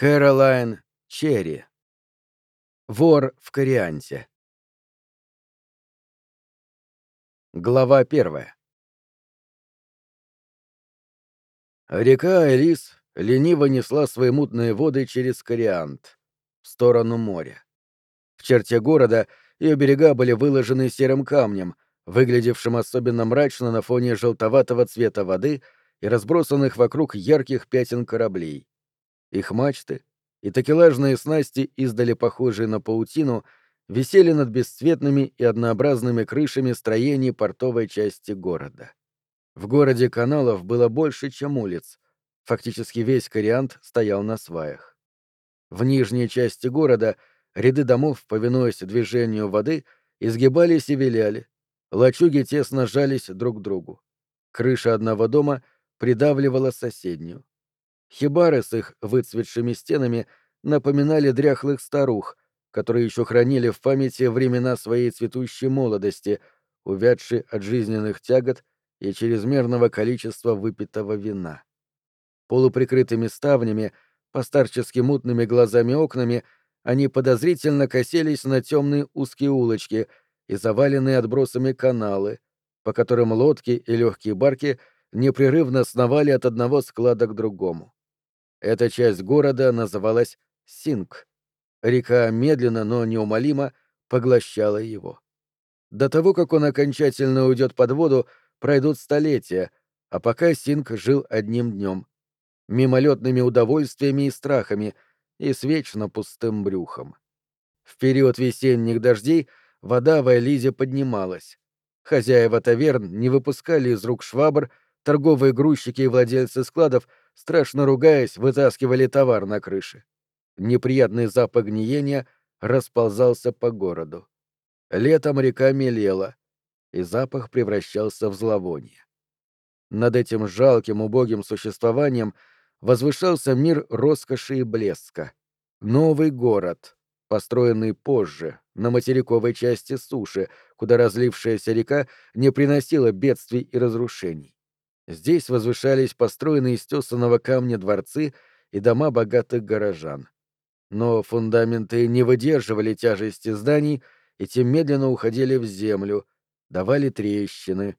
Кэролайн Черри. Вор в Корианте. Глава первая. Река Элис лениво несла свои мутные воды через Кориант, в сторону моря. В черте города ее берега были выложены серым камнем, выглядевшим особенно мрачно на фоне желтоватого цвета воды и разбросанных вокруг ярких пятен кораблей. Их мачты и такелажные снасти, издали похожие на паутину, висели над бесцветными и однообразными крышами строений портовой части города. В городе каналов было больше, чем улиц. Фактически весь Кориант стоял на сваях. В нижней части города ряды домов, повинуясь движению воды, изгибались и виляли. Лачуги тесно сжались друг к другу. Крыша одного дома придавливала соседнюю. Хибары с их выцветшими стенами напоминали дряхлых старух, которые еще хранили в памяти времена своей цветущей молодости, увядшие от жизненных тягот и чрезмерного количества выпитого вина. Полуприкрытыми ставнями, постарчески мутными глазами окнами, они подозрительно коселись на темные узкие улочки и заваленные отбросами каналы, по которым лодки и легкие барки непрерывно сновали от одного склада к другому. Эта часть города называлась Синг. Река медленно, но неумолимо поглощала его. До того, как он окончательно уйдет под воду, пройдут столетия, а пока Синг жил одним днем. Мимолетными удовольствиями и страхами, и с вечно пустым брюхом. В период весенних дождей вода в Элизе поднималась. Хозяева таверн не выпускали из рук швабр, торговые грузчики и владельцы складов — страшно ругаясь, вытаскивали товар на крыше. Неприятный запах гниения расползался по городу. Летом река мелела, и запах превращался в зловоние. Над этим жалким, убогим существованием возвышался мир роскоши и блеска. Новый город, построенный позже, на материковой части суши, куда разлившаяся река не приносила бедствий и разрушений. Здесь возвышались построенные из тесаного камня дворцы и дома богатых горожан. Но фундаменты не выдерживали тяжести зданий и тем медленно уходили в землю, давали трещины,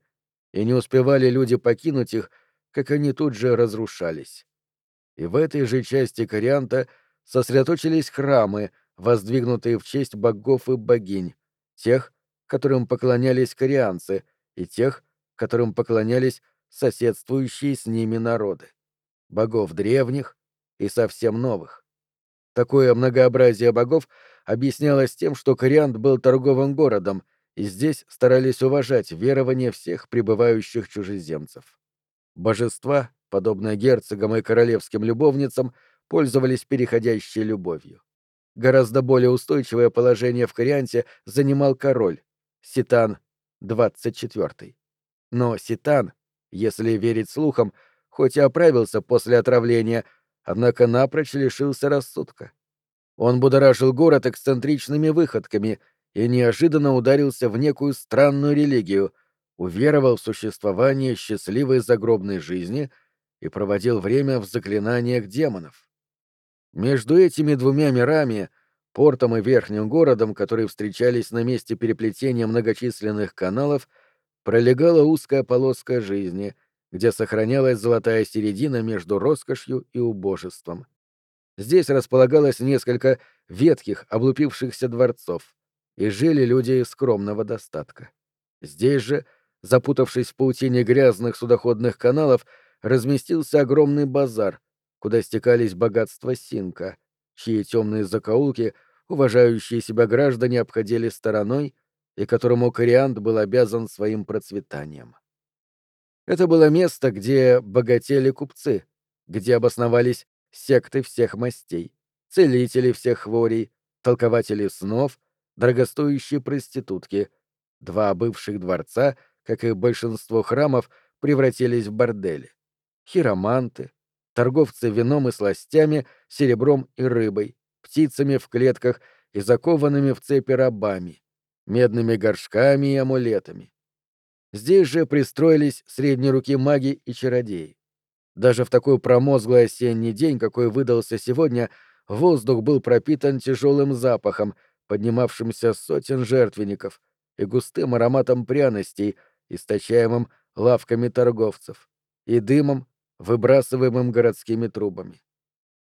и не успевали люди покинуть их, как они тут же разрушались. И в этой же части Корианта сосредоточились храмы, воздвигнутые в честь богов и богинь, тех, которым поклонялись корианцы, и тех, которым поклонялись соседствующие с ними народы, богов древних и совсем новых. Такое многообразие богов объяснялось тем, что Кориант был торговым городом, и здесь старались уважать верования всех прибывающих чужеземцев. Божества, подобно герцогам и королевским любовницам, пользовались переходящей любовью. Гораздо более устойчивое положение в Корианте занимал король, Ситан XXIV. Но Ситан если верить слухам, хоть и оправился после отравления, однако напрочь лишился рассудка. Он будоражил город эксцентричными выходками и неожиданно ударился в некую странную религию, уверовал в существование счастливой загробной жизни и проводил время в заклинаниях демонов. Между этими двумя мирами, портом и верхним городом, которые встречались на месте переплетения многочисленных каналов, — пролегала узкая полоска жизни, где сохранялась золотая середина между роскошью и убожеством. Здесь располагалось несколько ветхих, облупившихся дворцов, и жили люди скромного достатка. Здесь же, запутавшись в паутине грязных судоходных каналов, разместился огромный базар, куда стекались богатства Синка, чьи темные закоулки уважающие себя граждане обходили стороной и которому Кориант был обязан своим процветанием. Это было место, где богатели купцы, где обосновались секты всех мастей, целители всех хворей, толкователи снов, дорогостоящие проститутки. Два бывших дворца, как и большинство храмов, превратились в бордели. Хироманты, торговцы вином и сластями, серебром и рыбой, птицами в клетках и закованными в цепи рабами, медными горшками и амулетами. Здесь же пристроились средней руки маги и чародеи. Даже в такой промозглый осенний день, какой выдался сегодня, воздух был пропитан тяжелым запахом, поднимавшимся сотен жертвенников, и густым ароматом пряностей, источаемым лавками торговцев, и дымом, выбрасываемым городскими трубами.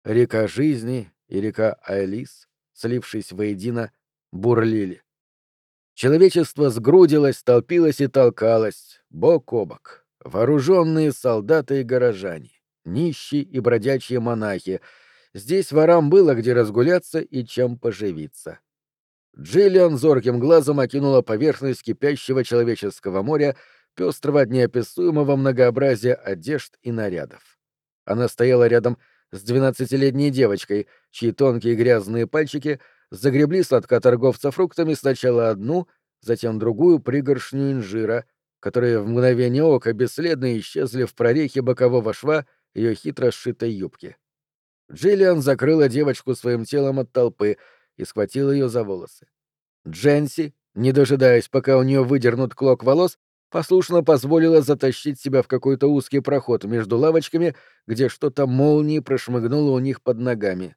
Река жизни и река Айлис, слившись воедино, бурлили. Человечество сгрудилось, толпилось и толкалось, бок о бок. Вооруженные солдаты и горожане, нищие и бродячие монахи. Здесь ворам было где разгуляться и чем поживиться. Джиллиан зорким глазом окинула поверхность кипящего человеческого моря, пестрого от неописуемого многообразия одежд и нарядов. Она стояла рядом с двенадцатилетней девочкой, чьи тонкие грязные пальчики загребли сладка торговца фруктами сначала одну, затем другую пригоршню инжира, которые в мгновение ока бесследно исчезли в прорехе бокового шва ее хитро сшитой юбки. Джиллиан закрыла девочку своим телом от толпы и схватила ее за волосы. Дженси, не дожидаясь, пока у нее выдернут клок волос, послушно позволила затащить себя в какой-то узкий проход между лавочками, где что-то молнией прошмыгнуло у них под ногами.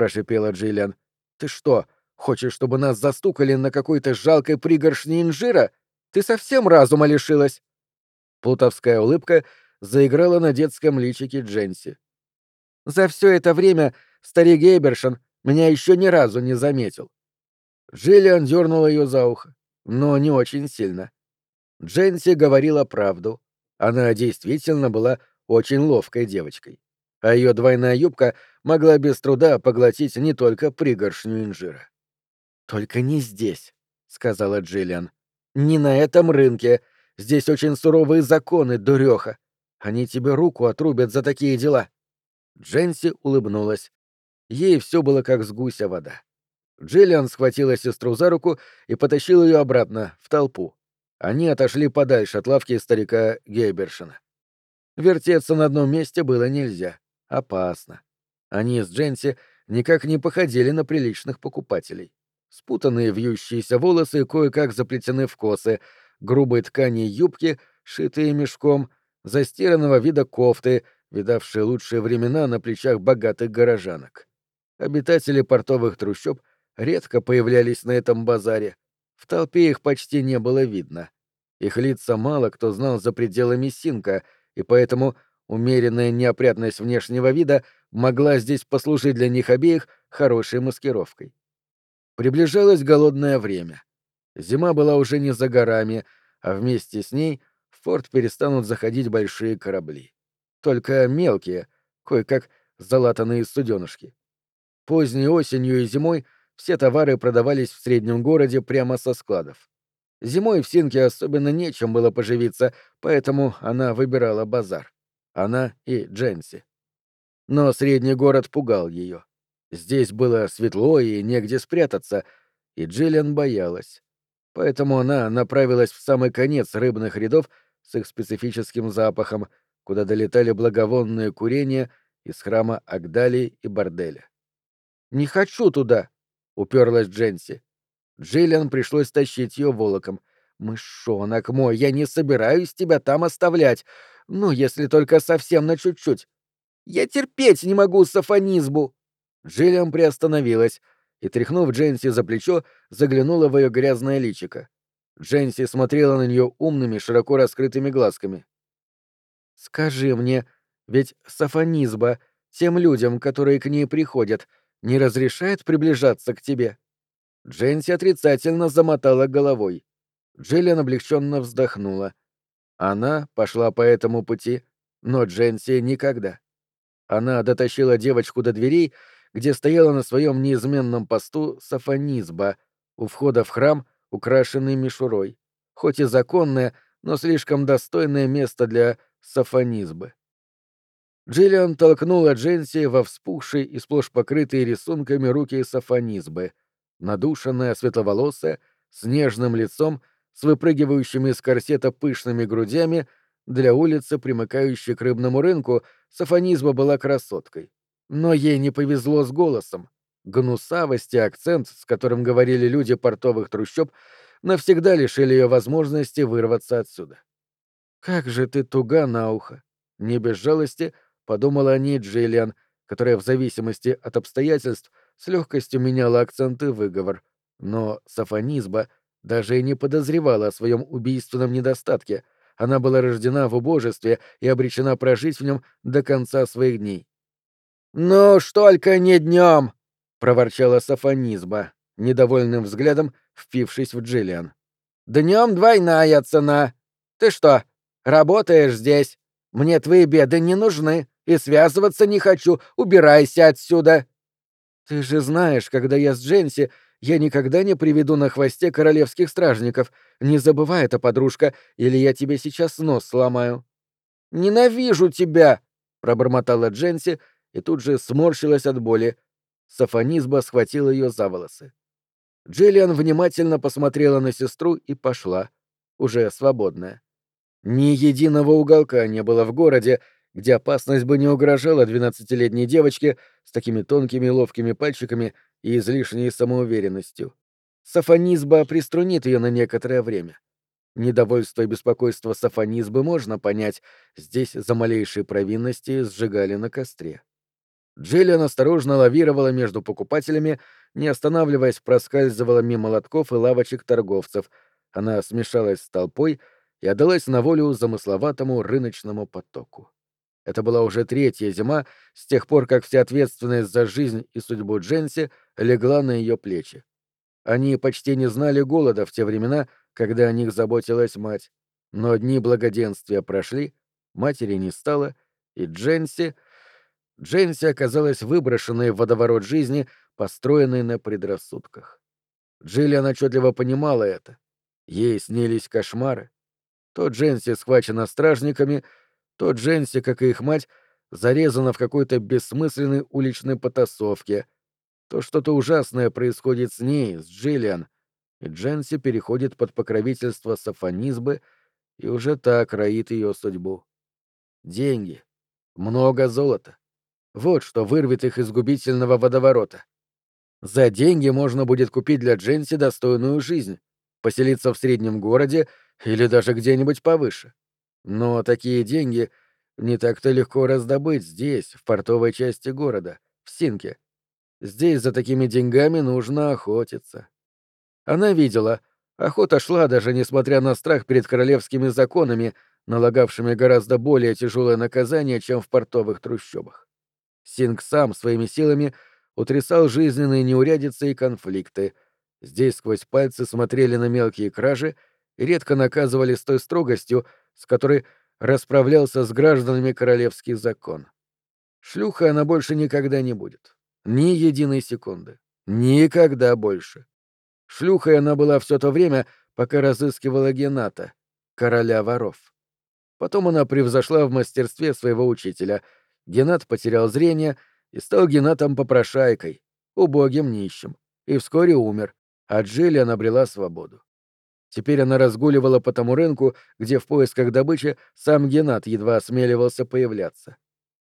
Прошипела Джиллиан. «Ты что, хочешь, чтобы нас застукали на какой-то жалкой пригоршне инжира? Ты совсем разума лишилась!» Плутовская улыбка заиграла на детском личике Дженси. «За все это время старик Гейбершин меня еще ни разу не заметил». Джиллиан дернула ее за ухо, но не очень сильно. Дженси говорила правду. Она действительно была очень ловкой девочкой. А ее двойная юбка могла без труда поглотить не только пригоршню инжира. «Только не здесь», — сказала Джиллиан. «Не на этом рынке. Здесь очень суровые законы, дуреха. Они тебе руку отрубят за такие дела». Дженси улыбнулась. Ей все было как с гуся вода. Джиллиан схватила сестру за руку и потащила ее обратно, в толпу. Они отошли подальше от лавки старика Гейбершина. Вертеться на одном месте было нельзя. Опасно. Они с Дженси никак не походили на приличных покупателей. Спутанные вьющиеся волосы кое-как заплетены в косы, грубой ткани юбки, шитые мешком, застиранного вида кофты, видавшие лучшие времена на плечах богатых горожанок. Обитатели портовых трущоб редко появлялись на этом базаре, в толпе их почти не было видно. Их лица мало кто знал за пределами Синка, и поэтому умеренная неопрятность внешнего вида могла здесь послужить для них обеих хорошей маскировкой. Приближалось голодное время. Зима была уже не за горами, а вместе с ней в порт перестанут заходить большие корабли. Только мелкие, кое-как залатанные суденышки. Поздней осенью и зимой — все товары продавались в среднем городе прямо со складов. Зимой в Синке особенно нечем было поживиться, поэтому она выбирала базар. Она и Дженси. Но средний город пугал ее. Здесь было светло и негде спрятаться, и Джиллиан боялась. Поэтому она направилась в самый конец рыбных рядов с их специфическим запахом, куда долетали благовонные курения из храма Агдали и борделя. «Не хочу туда!» уперлась Дженси. Джиллиан пришлось тащить ее волоком. «Мышонок мой, я не собираюсь тебя там оставлять. Ну, если только совсем на чуть-чуть. Я терпеть не могу сафонизму!» Джиллиан приостановилась и, тряхнув Дженси за плечо, заглянула в ее грязное личико. Дженси смотрела на нее умными, широко раскрытыми глазками. «Скажи мне, ведь сафонизба тем людям, которые к ней приходят, — не разрешает приближаться к тебе?» Дженси отрицательно замотала головой. Джиллиан облегченно вздохнула. Она пошла по этому пути, но Дженси никогда. Она дотащила девочку до дверей, где стояла на своем неизменном посту Сафонизба, у входа в храм, украшенный мишурой, хоть и законное, но слишком достойное место для Сафонизбы. Джиллиан толкнула Дженси во вспухшие и сплошь покрытые рисунками руки сафонизбы, надушенная, светловолосая, с нежным лицом, с выпрыгивающими из корсета пышными грудями, для улицы, примыкающей к рыбному рынку, сафонизба была красоткой. Но ей не повезло с голосом. Гнусавость и акцент, с которым говорили люди портовых трущоб, навсегда лишили ее возможности вырваться отсюда. «Как же ты туга на ухо!» Не без жалости — подумала о ней Джиллиан, которая в зависимости от обстоятельств с легкостью меняла акцент и выговор. Но Сафонизба даже и не подозревала о своем убийственном недостатке. Она была рождена в убожестве и обречена прожить в нем до конца своих дней. «Ну уж только не днем!» — проворчала Сафонизба, недовольным взглядом впившись в Джиллиан. «Днем двойная цена. Ты что, работаешь здесь? Мне твои беды не нужны, и связываться не хочу. Убирайся отсюда!» «Ты же знаешь, когда я с Дженси, я никогда не приведу на хвосте королевских стражников. Не забывай это, подружка, или я тебе сейчас нос сломаю». «Ненавижу тебя!» — пробормотала Дженси и тут же сморщилась от боли. Сафонизба схватил ее за волосы. Джиллиан внимательно посмотрела на сестру и пошла, уже свободная. Ни единого уголка не было в городе, где опасность бы не угрожала двенадцатилетней девочке с такими тонкими ловкими пальчиками и излишней самоуверенностью. Сафонизба приструнит ее на некоторое время. Недовольство и беспокойство Сафонизбы можно понять, здесь за малейшие провинности сжигали на костре. Джиллиан осторожно лавировала между покупателями, не останавливаясь, проскальзывала мимо лотков и лавочек торговцев. Она смешалась с толпой и отдалась на волю замысловатому рыночному потоку. Это была уже третья зима с тех пор, как вся ответственность за жизнь и судьбу Дженси легла на ее плечи. Они почти не знали голода в те времена, когда о них заботилась мать. Но дни благоденствия прошли, матери не стало, и Дженси — Дженси оказалась выброшенной в водоворот жизни, построенной на предрассудках. Джиллиан отчетливо понимала это. Ей снились кошмары. То Дженси схвачена стражниками, то Дженси, как и их мать, зарезана в какой-то бессмысленной уличной потасовке. То что-то ужасное происходит с ней, с Джиллиан, и Дженси переходит под покровительство Сафонизбы и уже так роит ее судьбу. Деньги. Много золота. Вот что вырвет их из губительного водоворота. За деньги можно будет купить для Дженси достойную жизнь, поселиться в среднем городе или даже где-нибудь повыше. Но такие деньги не так-то легко раздобыть здесь, в портовой части города, в Синке. Здесь за такими деньгами нужно охотиться. Она видела, охота шла даже несмотря на страх перед королевскими законами, налагавшими гораздо более тяжелое наказание, чем в портовых трущобах. Синг сам своими силами утрясал жизненные неурядицы и конфликты. Здесь сквозь пальцы смотрели на мелкие кражи редко наказывали с той строгостью, с которой расправлялся с гражданами королевский закон. Шлюха она больше никогда не будет. Ни единой секунды. Никогда больше. Шлюхой она была все то время, пока разыскивала Гената, короля воров. Потом она превзошла в мастерстве своего учителя — Геннат потерял зрение и стал Геннатом-попрошайкой, убогим нищим, и вскоре умер, а Джиллиан обрела свободу. Теперь она разгуливала по тому рынку, где в поисках добычи сам Геннат едва осмеливался появляться.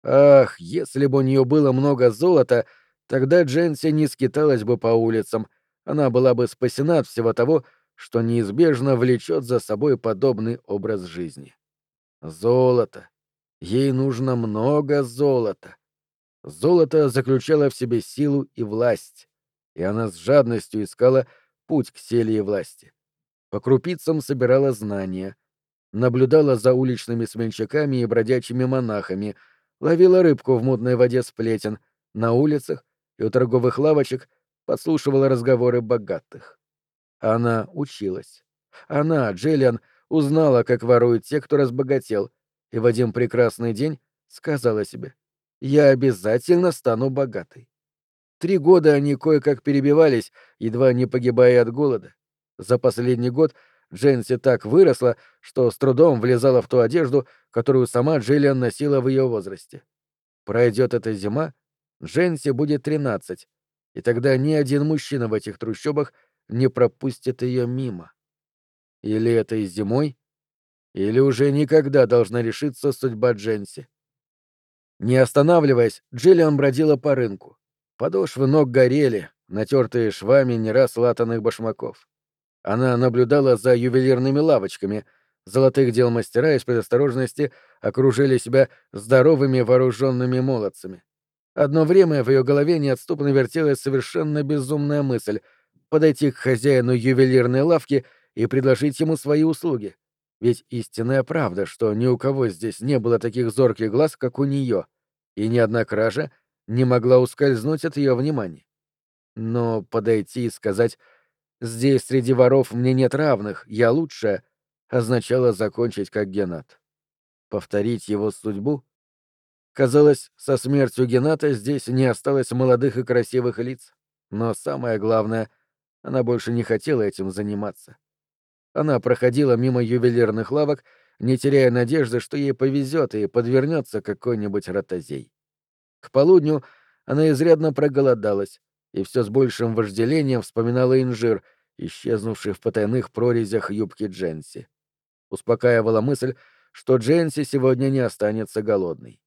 Ах, если бы у нее было много золота, тогда Дженси не скиталась бы по улицам, она была бы спасена от всего того, что неизбежно влечет за собой подобный образ жизни. Золото. Ей нужно много золота. Золото заключало в себе силу и власть, и она с жадностью искала путь к силе и власти. По крупицам собирала знания, наблюдала за уличными сменщиками и бродячими монахами, ловила рыбку в мутной воде сплетен, на улицах и у торговых лавочек подслушивала разговоры богатых. Она училась. Она, Джиллиан, узнала, как воруют те, кто разбогател, и в один прекрасный день сказала себе «Я обязательно стану богатой». Три года они кое-как перебивались, едва не погибая от голода. За последний год Дженси так выросла, что с трудом влезала в ту одежду, которую сама Джиллиан носила в ее возрасте. Пройдет эта зима, Дженси будет тринадцать, и тогда ни один мужчина в этих трущобах не пропустит ее мимо. Или это и зимой, или уже никогда должна решиться судьба Дженси. Не останавливаясь, Джиллиан бродила по рынку. Подошвы ног горели, натертые швами не раз латанных башмаков. Она наблюдала за ювелирными лавочками. Золотых дел мастера из предосторожности окружили себя здоровыми вооруженными молодцами. Одно время в ее голове неотступно вертелась совершенно безумная мысль — подойти к хозяину ювелирной лавки и предложить ему свои услуги. Ведь истинная правда, что ни у кого здесь не было таких зорких глаз, как у нее, и ни одна кража не могла ускользнуть от ее внимания. Но подойти и сказать «здесь среди воров мне нет равных, я лучшая» означало закончить как Генат. Повторить его судьбу? Казалось, со смертью Гената здесь не осталось молодых и красивых лиц. Но самое главное, она больше не хотела этим заниматься. Она проходила мимо ювелирных лавок, не теряя надежды, что ей повезет и подвернется какой-нибудь ротозей. К полудню она изрядно проголодалась и все с большим вожделением вспоминала инжир, исчезнувший в потайных прорезях юбки Дженси. Успокаивала мысль, что Дженси сегодня не останется голодной.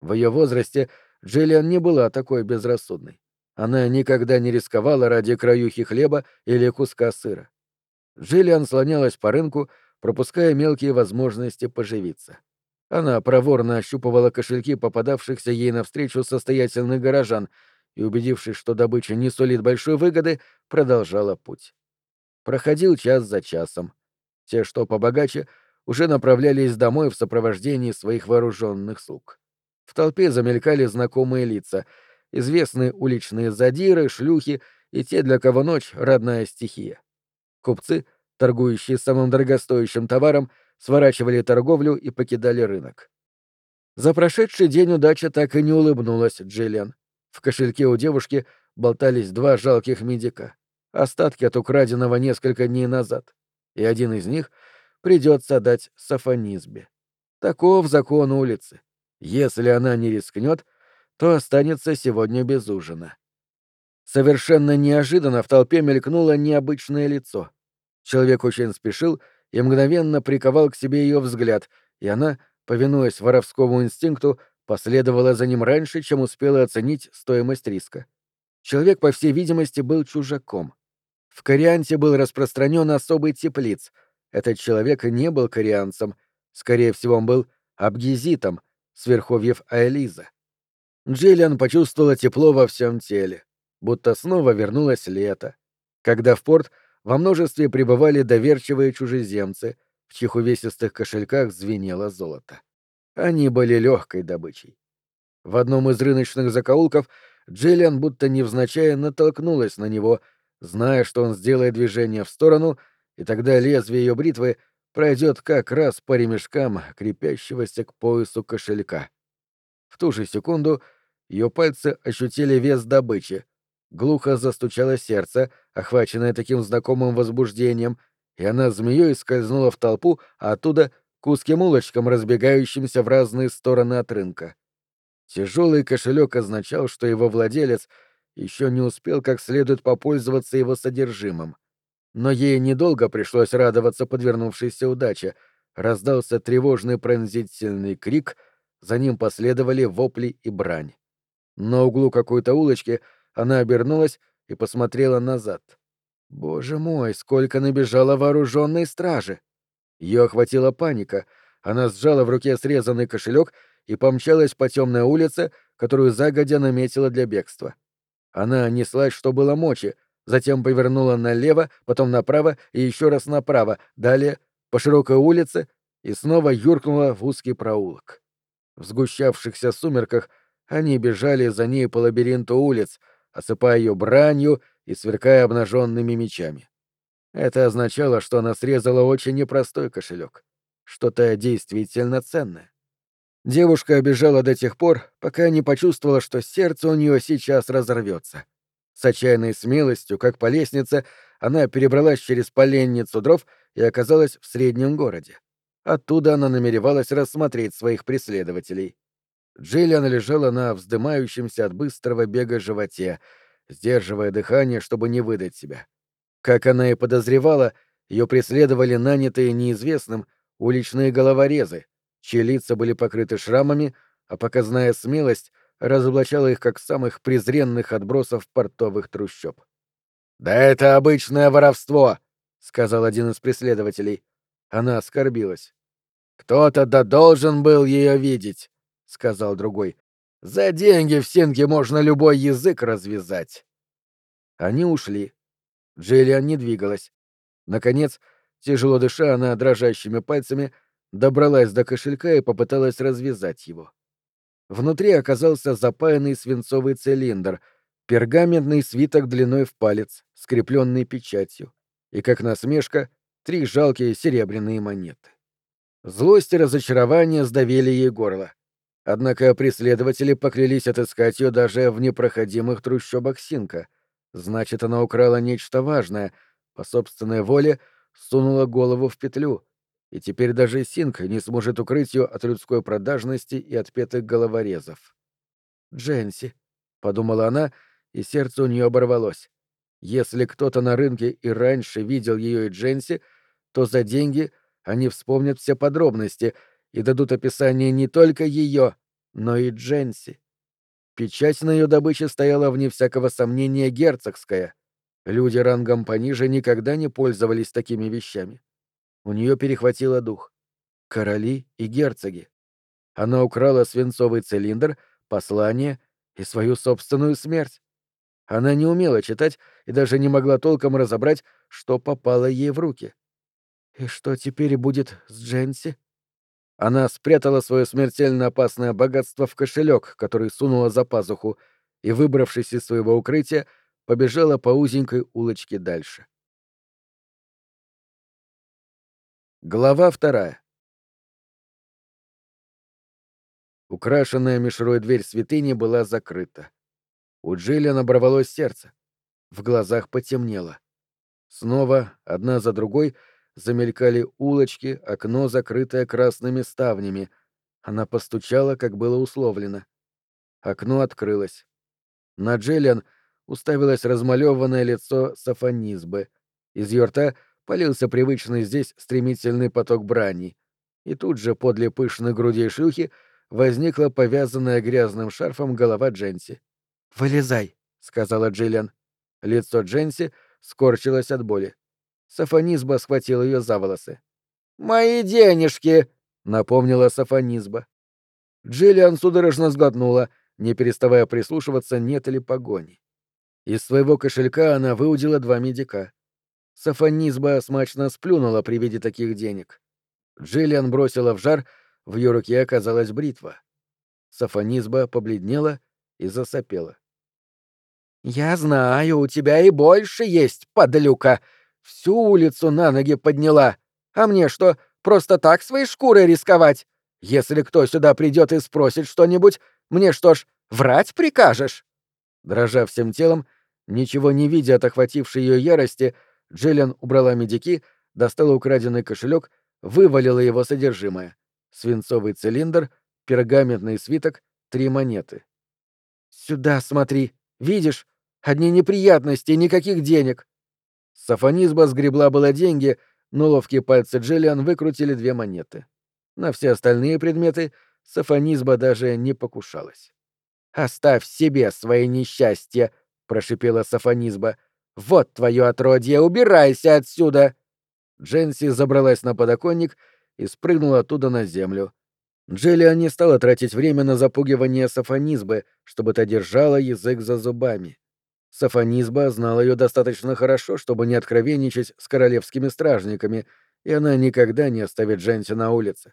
В ее возрасте Джиллиан не была такой безрассудной. Она никогда не рисковала ради краюхи хлеба или куска сыра. Джиллиан слонялась по рынку, пропуская мелкие возможности поживиться. Она проворно ощупывала кошельки попадавшихся ей навстречу состоятельных горожан и, убедившись, что добыча не сулит большой выгоды, продолжала путь. Проходил час за часом. Те, что побогаче, уже направлялись домой в сопровождении своих вооруженных слуг. В толпе замелькали знакомые лица, известные уличные задиры, шлюхи и те, для кого ночь — родная стихия. Купцы, торгующие самым дорогостоящим товаром, сворачивали торговлю и покидали рынок. За прошедший день удача так и не улыбнулась Джиллиан. В кошельке у девушки болтались два жалких медика, остатки от украденного несколько дней назад, и один из них придется дать Сафонизбе. Таков закон улицы. Если она не рискнет, то останется сегодня без ужина. Совершенно неожиданно в толпе мелькнуло необычное лицо. Человек очень спешил и мгновенно приковал к себе ее взгляд, и она, повинуясь воровскому инстинкту, последовала за ним раньше, чем успела оценить стоимость риска. Человек, по всей видимости, был чужаком. В Корианте был распространен особый теплиц. Этот человек не был корианцем, скорее всего, он был абгизитом, сверховьев Аэлиза. Джиллиан почувствовала тепло во всем теле, будто снова вернулось лето, когда в порт во множестве прибывали доверчивые чужеземцы, в чьих увесистых кошельках звенело золото. Они были легкой добычей. В одном из рыночных закоулков Джиллиан будто невзначай натолкнулась на него, зная, что он сделает движение в сторону, и тогда лезвие ее бритвы пройдет как раз по ремешкам крепящегося к поясу кошелька. В ту же секунду ее пальцы ощутили вес добычи, глухо застучало сердце, охваченное таким знакомым возбуждением, и она змеей скользнула в толпу, а оттуда — к узким улочкам, разбегающимся в разные стороны от рынка. Тяжелый кошелек означал, что его владелец еще не успел как следует попользоваться его содержимым. Но ей недолго пришлось радоваться подвернувшейся удаче. Раздался тревожный пронзительный крик, за ним последовали вопли и брань. На углу какой-то улочки — она обернулась и посмотрела назад. Боже мой, сколько набежало вооруженной стражи! Ее охватила паника. Она сжала в руке срезанный кошелек и помчалась по темной улице, которую загодя наметила для бегства. Она неслась, что было мочи, затем повернула налево, потом направо и еще раз направо, далее по широкой улице и снова юркнула в узкий проулок. В сгущавшихся сумерках они бежали за ней по лабиринту улиц, осыпая ее бранью и сверкая обнаженными мечами. Это означало, что она срезала очень непростой кошелек, что-то действительно ценное. Девушка обежала до тех пор, пока не почувствовала, что сердце у нее сейчас разорвется. С отчаянной смелостью, как по лестнице, она перебралась через поленницу дров и оказалась в среднем городе. Оттуда она намеревалась рассмотреть своих преследователей. Джиллиан лежала на вздымающемся от быстрого бега животе, сдерживая дыхание, чтобы не выдать себя. Как она и подозревала, ее преследовали нанятые неизвестным уличные головорезы, чьи лица были покрыты шрамами, а показная смелость разоблачала их как самых презренных отбросов портовых трущоб. «Да это обычное воровство!» — сказал один из преследователей. Она оскорбилась. «Кто-то да должен был ее видеть сказал другой. За деньги в Синке можно любой язык развязать. Они ушли. Джиллиан не двигалась. Наконец, тяжело дыша, она дрожащими пальцами добралась до кошелька и попыталась развязать его. Внутри оказался запаянный свинцовый цилиндр, пергаментный свиток длиной в палец, скрепленный печатью, и, как насмешка, три жалкие серебряные монеты. Злость и разочарование сдавили ей горло. Однако преследователи поклялись отыскать ее даже в непроходимых трущобах Синка. Значит, она украла нечто важное, по собственной воле сунула голову в петлю, и теперь даже Синк не сможет укрыть ее от людской продажности и отпетых головорезов. «Дженси», — подумала она, и сердце у нее оборвалось. Если кто-то на рынке и раньше видел ее и Дженси, то за деньги они вспомнят все подробности и дадут описание не только ее, но и Дженси. Печать на ее добыче стояла вне всякого сомнения герцогская. Люди рангом пониже никогда не пользовались такими вещами. У нее перехватило дух. Короли и герцоги. Она украла свинцовый цилиндр, послание и свою собственную смерть. Она не умела читать и даже не могла толком разобрать, что попало ей в руки. «И что теперь будет с Дженси?» Она спрятала свое смертельно опасное богатство в кошелек, который сунула за пазуху, и, выбравшись из своего укрытия, побежала по узенькой улочке дальше. Глава вторая. Украшенная мишрой дверь святыни была закрыта. У Джиллиан оборвалось сердце. В глазах потемнело. Снова, одна за другой, замелькали улочки, окно, закрытое красными ставнями. Она постучала, как было условлено. Окно открылось. На Джиллиан уставилось размалеванное лицо Сафонизбы. Из ее рта полился привычный здесь стремительный поток брани. И тут же подле пышной груди шлюхи возникла повязанная грязным шарфом голова Дженси. «Вылезай», — сказала Джиллиан. Лицо Дженси скорчилось от боли. Сафонизба схватил ее за волосы. «Мои денежки!» — напомнила Сафонизба. Джиллиан судорожно сглотнула, не переставая прислушиваться, нет ли погони. Из своего кошелька она выудила два медика. Сафонизба смачно сплюнула при виде таких денег. Джиллиан бросила в жар, в ее руке оказалась бритва. Сафонизба побледнела и засопела. «Я знаю, у тебя и больше есть, подлюка!» Всю улицу на ноги подняла. А мне что, просто так своей шкурой рисковать? Если кто сюда придет и спросит что-нибудь, мне что ж, врать прикажешь?» Дрожа всем телом, ничего не видя от охватившей ее ярости, Джиллиан убрала медики, достала украденный кошелек, вывалила его содержимое. Свинцовый цилиндр, пергаментный свиток, три монеты. «Сюда смотри. Видишь? Одни неприятности, никаких денег. Сафонизба сгребла было деньги, но ловкие пальцы Джиллиан выкрутили две монеты. На все остальные предметы Сафонизба даже не покушалась. «Оставь себе свои несчастья!» — прошипела Сафонизба. «Вот твое отродье! Убирайся отсюда!» Дженси забралась на подоконник и спрыгнула оттуда на землю. Джиллиан не стала тратить время на запугивание Сафонизбы, чтобы та держала язык за зубами. Сафонизба знала ее достаточно хорошо, чтобы не откровенничать с королевскими стражниками, и она никогда не оставит Дженси на улице.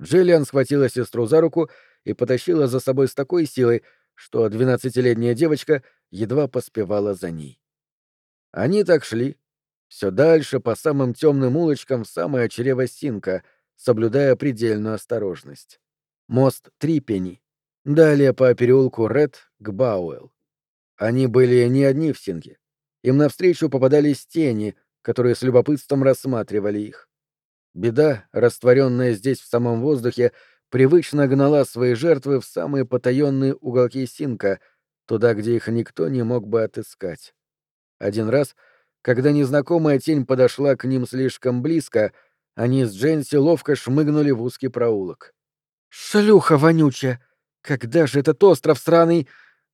Джиллиан схватила сестру за руку и потащила за собой с такой силой, что двенадцатилетняя девочка едва поспевала за ней. Они так шли, все дальше по самым темным улочкам в самое чрево Синка, соблюдая предельную осторожность. Мост Трипени. Далее по переулку Ред к Бауэлл. Они были не одни в Синге. Им навстречу попадались тени, которые с любопытством рассматривали их. Беда, растворенная здесь в самом воздухе, привычно гнала свои жертвы в самые потаенные уголки Синка, туда, где их никто не мог бы отыскать. Один раз, когда незнакомая тень подошла к ним слишком близко, они с Дженси ловко шмыгнули в узкий проулок. «Шлюха вонючая! Когда же этот остров сраный...»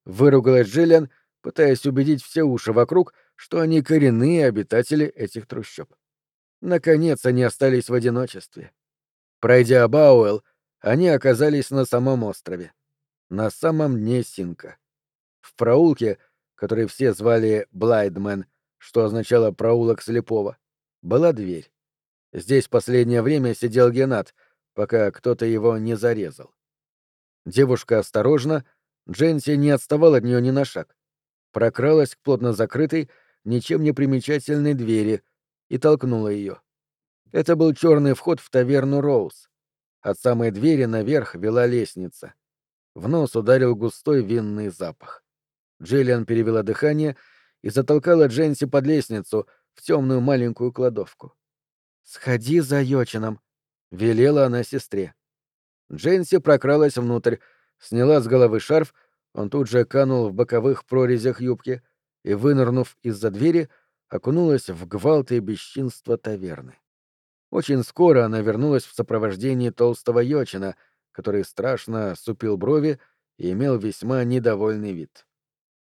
Выругалась Джиллиан, пытаясь убедить все уши вокруг, что они коренные обитатели этих трущоб. Наконец они остались в одиночестве. Пройдя Бауэлл, они оказались на самом острове. на самом дне Синка. В проулке, который все звали Блайдмен, что означало «проулок слепого», была дверь. Здесь последнее время сидел Геннат, пока кто-то его не зарезал. Девушка осторожно, Дженси не отставал от нее ни на шаг, прокралась к плотно закрытой, ничем не примечательной двери и толкнула ее. Это был черный вход в таверну Роуз. От самой двери наверх вела лестница. В нос ударил густой винный запах. Джиллиан перевела дыхание и затолкала Дженси под лестницу в темную маленькую кладовку. «Сходи за Йочином», — велела она сестре. Дженси прокралась внутрь, сняла с головы шарф, он тут же канул в боковых прорезях юбки и, вынырнув из-за двери, окунулась в гвалт и бесчинство таверны. Очень скоро она вернулась в сопровождении толстого Йочина, который страшно супил брови и имел весьма недовольный вид.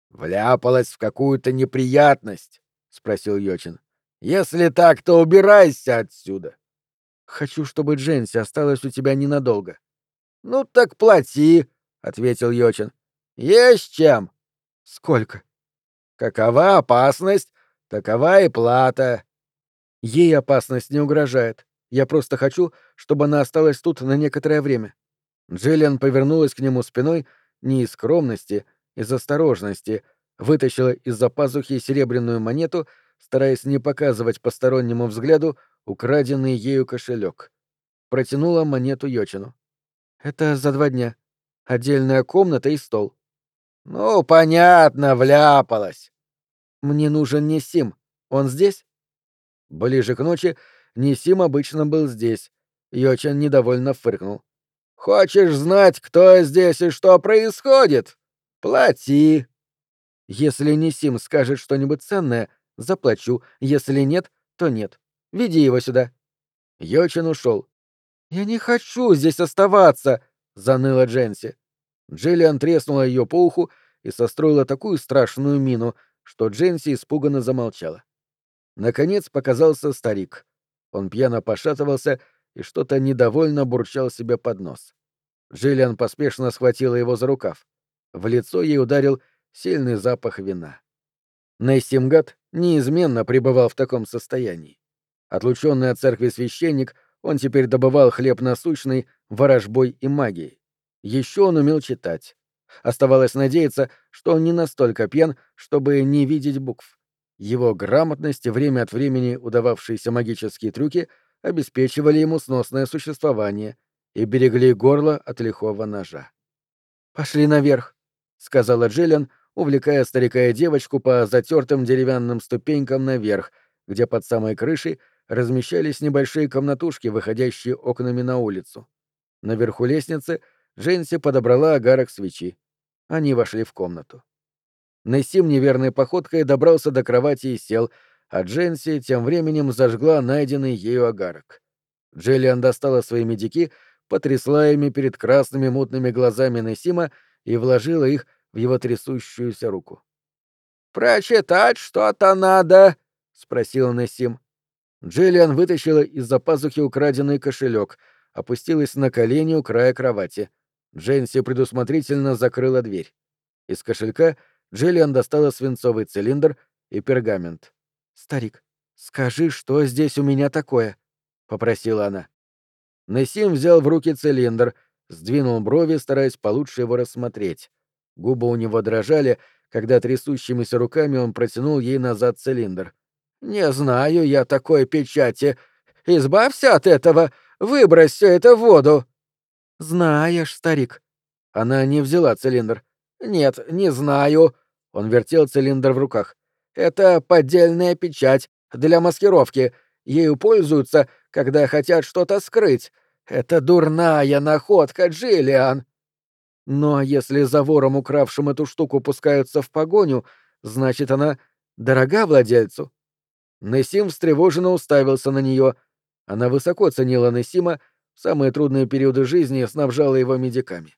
«Вляпалась в какую-то неприятность?» — спросил Йочин. «Если так, то убирайся отсюда!» «Хочу, чтобы Дженси осталась у тебя ненадолго». «Ну так плати», — ответил Йочин. «Есть чем». «Сколько?» «Какова опасность, такова и плата. Ей опасность не угрожает. Я просто хочу, чтобы она осталась тут на некоторое время. Джиллиан повернулась к нему спиной не из скромности, из осторожности, вытащила из-за пазухи серебряную монету, стараясь не показывать постороннему взгляду украденный ею кошелек. Протянула монету Йочину. «Это за два дня. Отдельная комната и стол». «Ну, понятно, вляпалась». «Мне нужен не Сим. Он здесь?» Ближе к ночи Нисим обычно был здесь. Йочин недовольно фыркнул. «Хочешь знать, кто здесь и что происходит? Плати!» «Если Нисим скажет что-нибудь ценное, заплачу. Если нет, то нет. Веди его сюда». Йочин ушел. «Я не хочу здесь оставаться!» — заныла Дженси. Джиллиан треснула ее по уху и состроила такую страшную мину, что Дженси испуганно замолчала. Наконец показался старик. Он пьяно пошатывался и что-то недовольно бурчал себе под нос. Джиллиан поспешно схватила его за рукав. В лицо ей ударил сильный запах вина. Нейсимгат неизменно пребывал в таком состоянии. Отлученный от церкви священник, он теперь добывал хлеб насущный ворожбой и магией. Еще он умел читать. Оставалось надеяться, что он не настолько пьян, чтобы не видеть букв. Его грамотность и время от времени удававшиеся магические трюки обеспечивали ему сносное существование и берегли горло от лихого ножа. «Пошли наверх», — сказала Джиллиан, увлекая старика и девочку по затертым деревянным ступенькам наверх, где под самой крышей размещались небольшие комнатушки, выходящие окнами на улицу. Наверху лестницы Дженси подобрала огарок свечи. Они вошли в комнату. Нессим неверной походкой добрался до кровати и сел, а Дженси тем временем зажгла найденный ею огарок. Джиллиан достала свои медики, потрясла ими перед красными мутными глазами Нессима и вложила их в его трясущуюся руку. «Прочитать что-то надо?» — спросил Нессим. Джиллиан вытащила из-за пазухи украденный кошелек, опустилась на колени у края кровати. Дженси предусмотрительно закрыла дверь. Из кошелька — Джиллиан достала свинцовый цилиндр и пергамент. «Старик, скажи, что здесь у меня такое?» — попросила она. Несим взял в руки цилиндр, сдвинул брови, стараясь получше его рассмотреть. Губы у него дрожали, когда трясущимися руками он протянул ей назад цилиндр. «Не знаю я такой печати. Избавься от этого! Выбрось все это в воду!» «Знаешь, старик». Она не взяла цилиндр. «Нет, не знаю». Он вертел цилиндр в руках. «Это поддельная печать для маскировки. Ею пользуются, когда хотят что-то скрыть. Это дурная находка, Джиллиан!» «Ну а если за вором, укравшим эту штуку, пускаются в погоню, значит, она дорога владельцу?» Несим встревоженно уставился на нее. Она высоко ценила Несима, в самые трудные периоды жизни снабжала его медиками.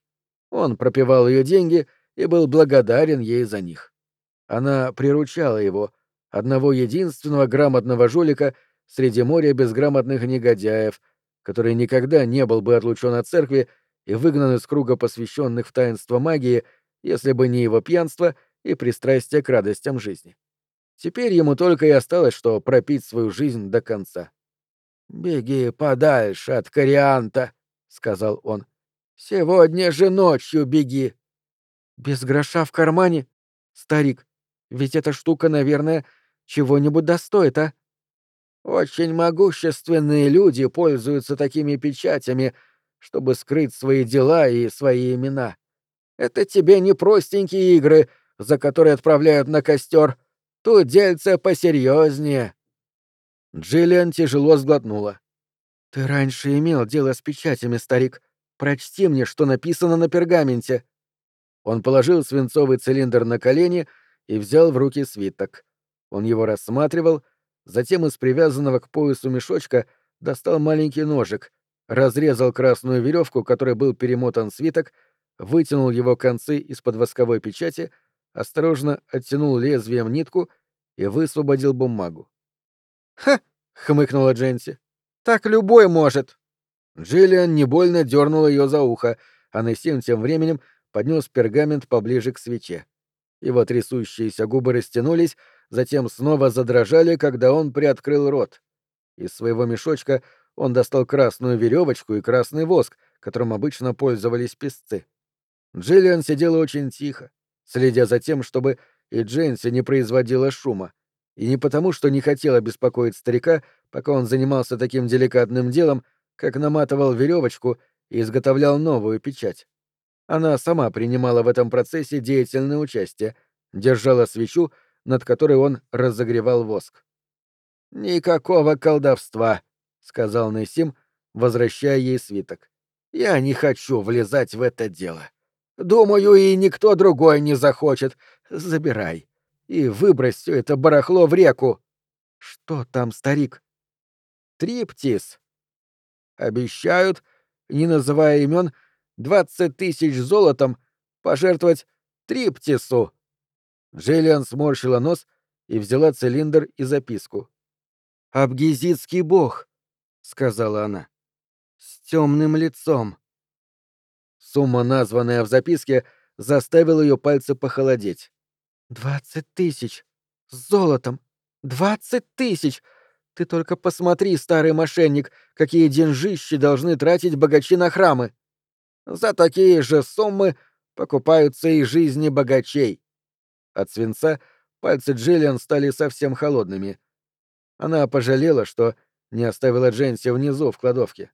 Он пропивал ее деньги — и был благодарен ей за них. Она приручала его, одного единственного грамотного жулика среди моря безграмотных негодяев, который никогда не был бы отлучен от церкви и выгнан из круга посвященных в таинство магии, если бы не его пьянство и пристрастие к радостям жизни. Теперь ему только и осталось, что пропить свою жизнь до конца. «Беги подальше от Корианта», — сказал он. «Сегодня же ночью беги». «Без гроша в кармане? Старик, ведь эта штука, наверное, чего-нибудь достоит, а?» «Очень могущественные люди пользуются такими печатями, чтобы скрыть свои дела и свои имена. Это тебе не простенькие игры, за которые отправляют на костер. Тут дельце посерьезнее». Джиллиан тяжело сглотнула. «Ты раньше имел дело с печатями, старик. Прочти мне, что написано на пергаменте». Он положил свинцовый цилиндр на колени и взял в руки свиток. Он его рассматривал, затем из привязанного к поясу мешочка достал маленький ножик, разрезал красную веревку, которой был перемотан свиток, вытянул его концы из-под восковой печати, осторожно оттянул лезвием нитку и высвободил бумагу. «Ха!» — хмыкнула Дженси. «Так любой может!» Джиллиан не больно дернул ее за ухо, а Нессим тем временем поднес пергамент поближе к свече. Его трясущиеся губы растянулись, затем снова задрожали, когда он приоткрыл рот. Из своего мешочка он достал красную веревочку и красный воск, которым обычно пользовались песцы. Джиллиан сидела очень тихо, следя за тем, чтобы и Дженси не производила шума, и не потому, что не хотела беспокоить старика, пока он занимался таким деликатным делом, как наматывал веревочку и изготовлял новую печать. Она сама принимала в этом процессе деятельное участие, держала свечу, над которой он разогревал воск. «Никакого колдовства», — сказал Несим, возвращая ей свиток. «Я не хочу влезать в это дело. Думаю, и никто другой не захочет. Забирай и выбрось все это барахло в реку. Что там, старик? Триптис. Обещают, не называя имен, двадцать тысяч золотом пожертвовать Триптису. Джиллиан сморщила нос и взяла цилиндр и записку. «Абгизитский бог», — сказала она, — «с темным лицом». Сумма, названная в записке, заставила ее пальцы похолодеть. «Двадцать тысяч! С золотом! Двадцать тысяч! Ты только посмотри, старый мошенник, какие деньжищи должны тратить богачи на храмы! За такие же суммы покупаются и жизни богачей!» От свинца пальцы Джиллиан стали совсем холодными. Она пожалела, что не оставила Дженси внизу в кладовке.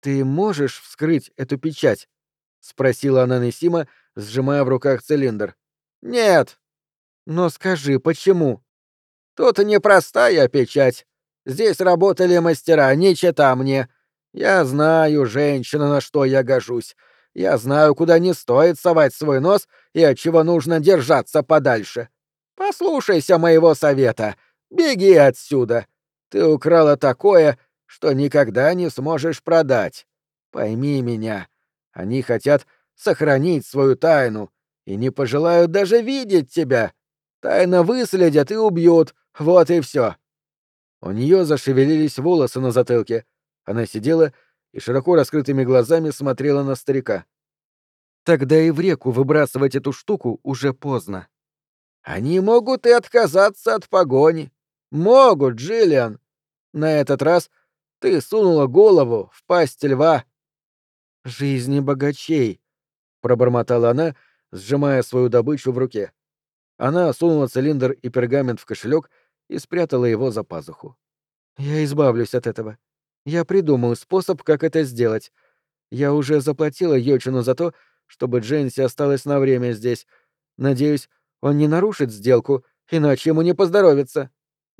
«Ты можешь вскрыть эту печать?» — спросила она Несима, сжимая в руках цилиндр. «Нет». «Но скажи, почему?» «Тут непростая печать. Здесь работали мастера, не чита мне. Я знаю, женщина, на что я гожусь. Я знаю, куда не стоит совать свой нос и от чего нужно держаться подальше. Послушайся моего совета. Беги отсюда. Ты украла такое, что никогда не сможешь продать. Пойми меня. Они хотят сохранить свою тайну, и не пожелают даже видеть тебя. Тайно выследят и убьют, вот и все. У нее зашевелились волосы на затылке. Она сидела и широко раскрытыми глазами смотрела на старика. Тогда и в реку выбрасывать эту штуку уже поздно. Они могут и отказаться от погони. Могут, Джиллиан. На этот раз ты сунула голову в пасть льва. Жизни богачей, пробормотала она, сжимая свою добычу в руке. Она сунула цилиндр и пергамент в кошелек и спрятала его за пазуху. «Я избавлюсь от этого. Я придумаю способ, как это сделать. Я уже заплатила Йочину за то, чтобы Дженси осталась на время здесь. Надеюсь, он не нарушит сделку, иначе ему не поздоровится.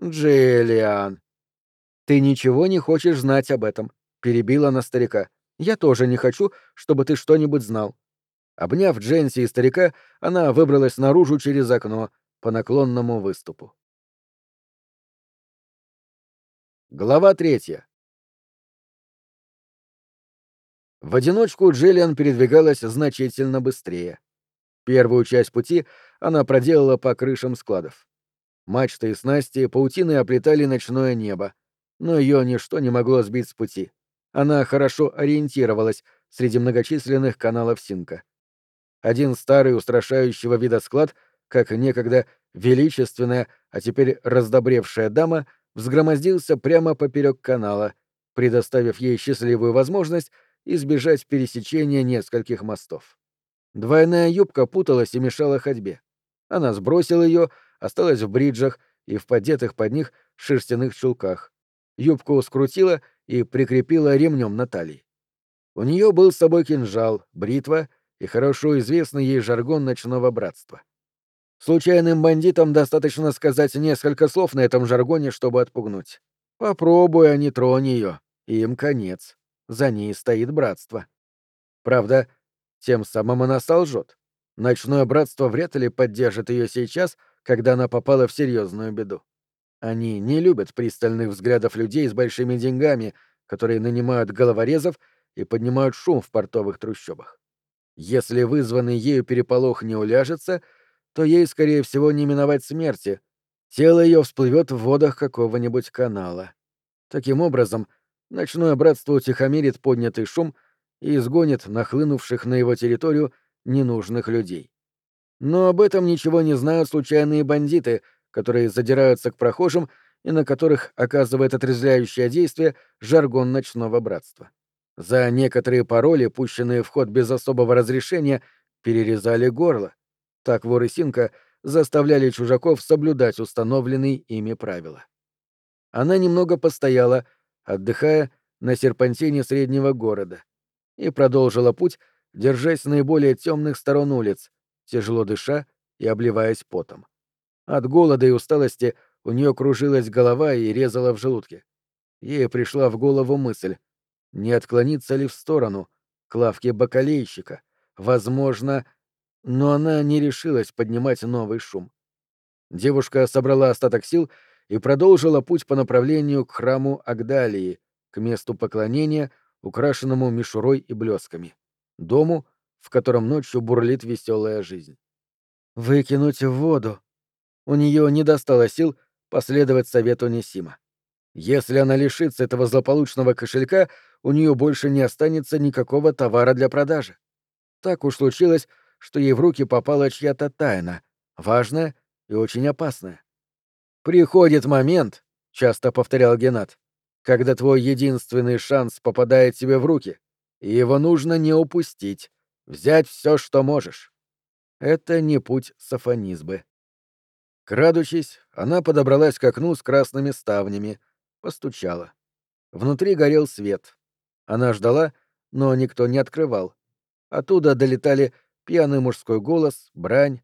Джиллиан. Ты ничего не хочешь знать об этом, перебила на старика. Я тоже не хочу, чтобы ты что-нибудь знал. Обняв Дженси и старика, она выбралась наружу через окно по наклонному выступу. Глава третья. В одиночку Джиллиан передвигалась значительно быстрее. Первую часть пути она проделала по крышам складов. Мачты и снасти паутины оплетали ночное небо, но ее ничто не могло сбить с пути. Она хорошо ориентировалась, среди многочисленных каналов Синка. Один старый устрашающего вида склад, как некогда величественная, а теперь раздобревшая дама, взгромоздился прямо поперек канала, предоставив ей счастливую возможность избежать пересечения нескольких мостов. Двойная юбка путалась и мешала ходьбе. Она сбросила ее, осталась в бриджах и в подетых под них шерстяных чулках. Юбку скрутила и прикрепила ремнем на талии. У нее был с собой кинжал, бритва и хорошо известный ей жаргон ночного братства. Случайным бандитам достаточно сказать несколько слов на этом жаргоне, чтобы отпугнуть. Попробуй, а не тронь ее, им конец. За ней стоит братство. Правда, тем самым она солжет. Ночное братство вряд ли поддержит ее сейчас, когда она попала в серьезную беду. Они не любят пристальных взглядов людей с большими деньгами, которые нанимают головорезов и поднимают шум в портовых трущобах. Если вызванный ею переполох не уляжется, то ей, скорее всего, не миновать смерти. Тело ее всплывет в водах какого-нибудь канала. Таким образом, ночное братство утихомирит поднятый шум и изгонит нахлынувших на его территорию ненужных людей. Но об этом ничего не знают случайные бандиты, которые задираются к прохожим и на которых оказывает отрезвляющее действие жаргон ночного братства. За некоторые пароли, пущенные в ход без особого разрешения, перерезали горло. Так вор и Синка заставляли чужаков соблюдать установленные ими правила. Она немного постояла, отдыхая на серпантине среднего города, и продолжила путь, держась наиболее темных сторон улиц, тяжело дыша и обливаясь потом. От голода и усталости у нее кружилась голова и резала в желудке. Ей пришла в голову мысль, не отклониться ли в сторону, к лавке бакалейщика. Возможно, но она не решилась поднимать новый шум. Девушка собрала остаток сил и продолжила путь по направлению к храму Агдалии, к месту поклонения, украшенному мишурой и блесками, дому, в котором ночью бурлит веселая жизнь. Выкинуть в воду. У нее не достало сил последовать совету Несима. Если она лишится этого злополучного кошелька, у нее больше не останется никакого товара для продажи. Так уж случилось, что ей в руки попала чья-то тайна, важная и очень опасная. «Приходит момент», — часто повторял Геннат, «когда твой единственный шанс попадает тебе в руки, и его нужно не упустить, взять все, что можешь». Это не путь сафонизбы. Крадучись, она подобралась к окну с красными ставнями, постучала. Внутри горел свет. Она ждала, но никто не открывал. Оттуда долетали пьяный мужской голос, брань.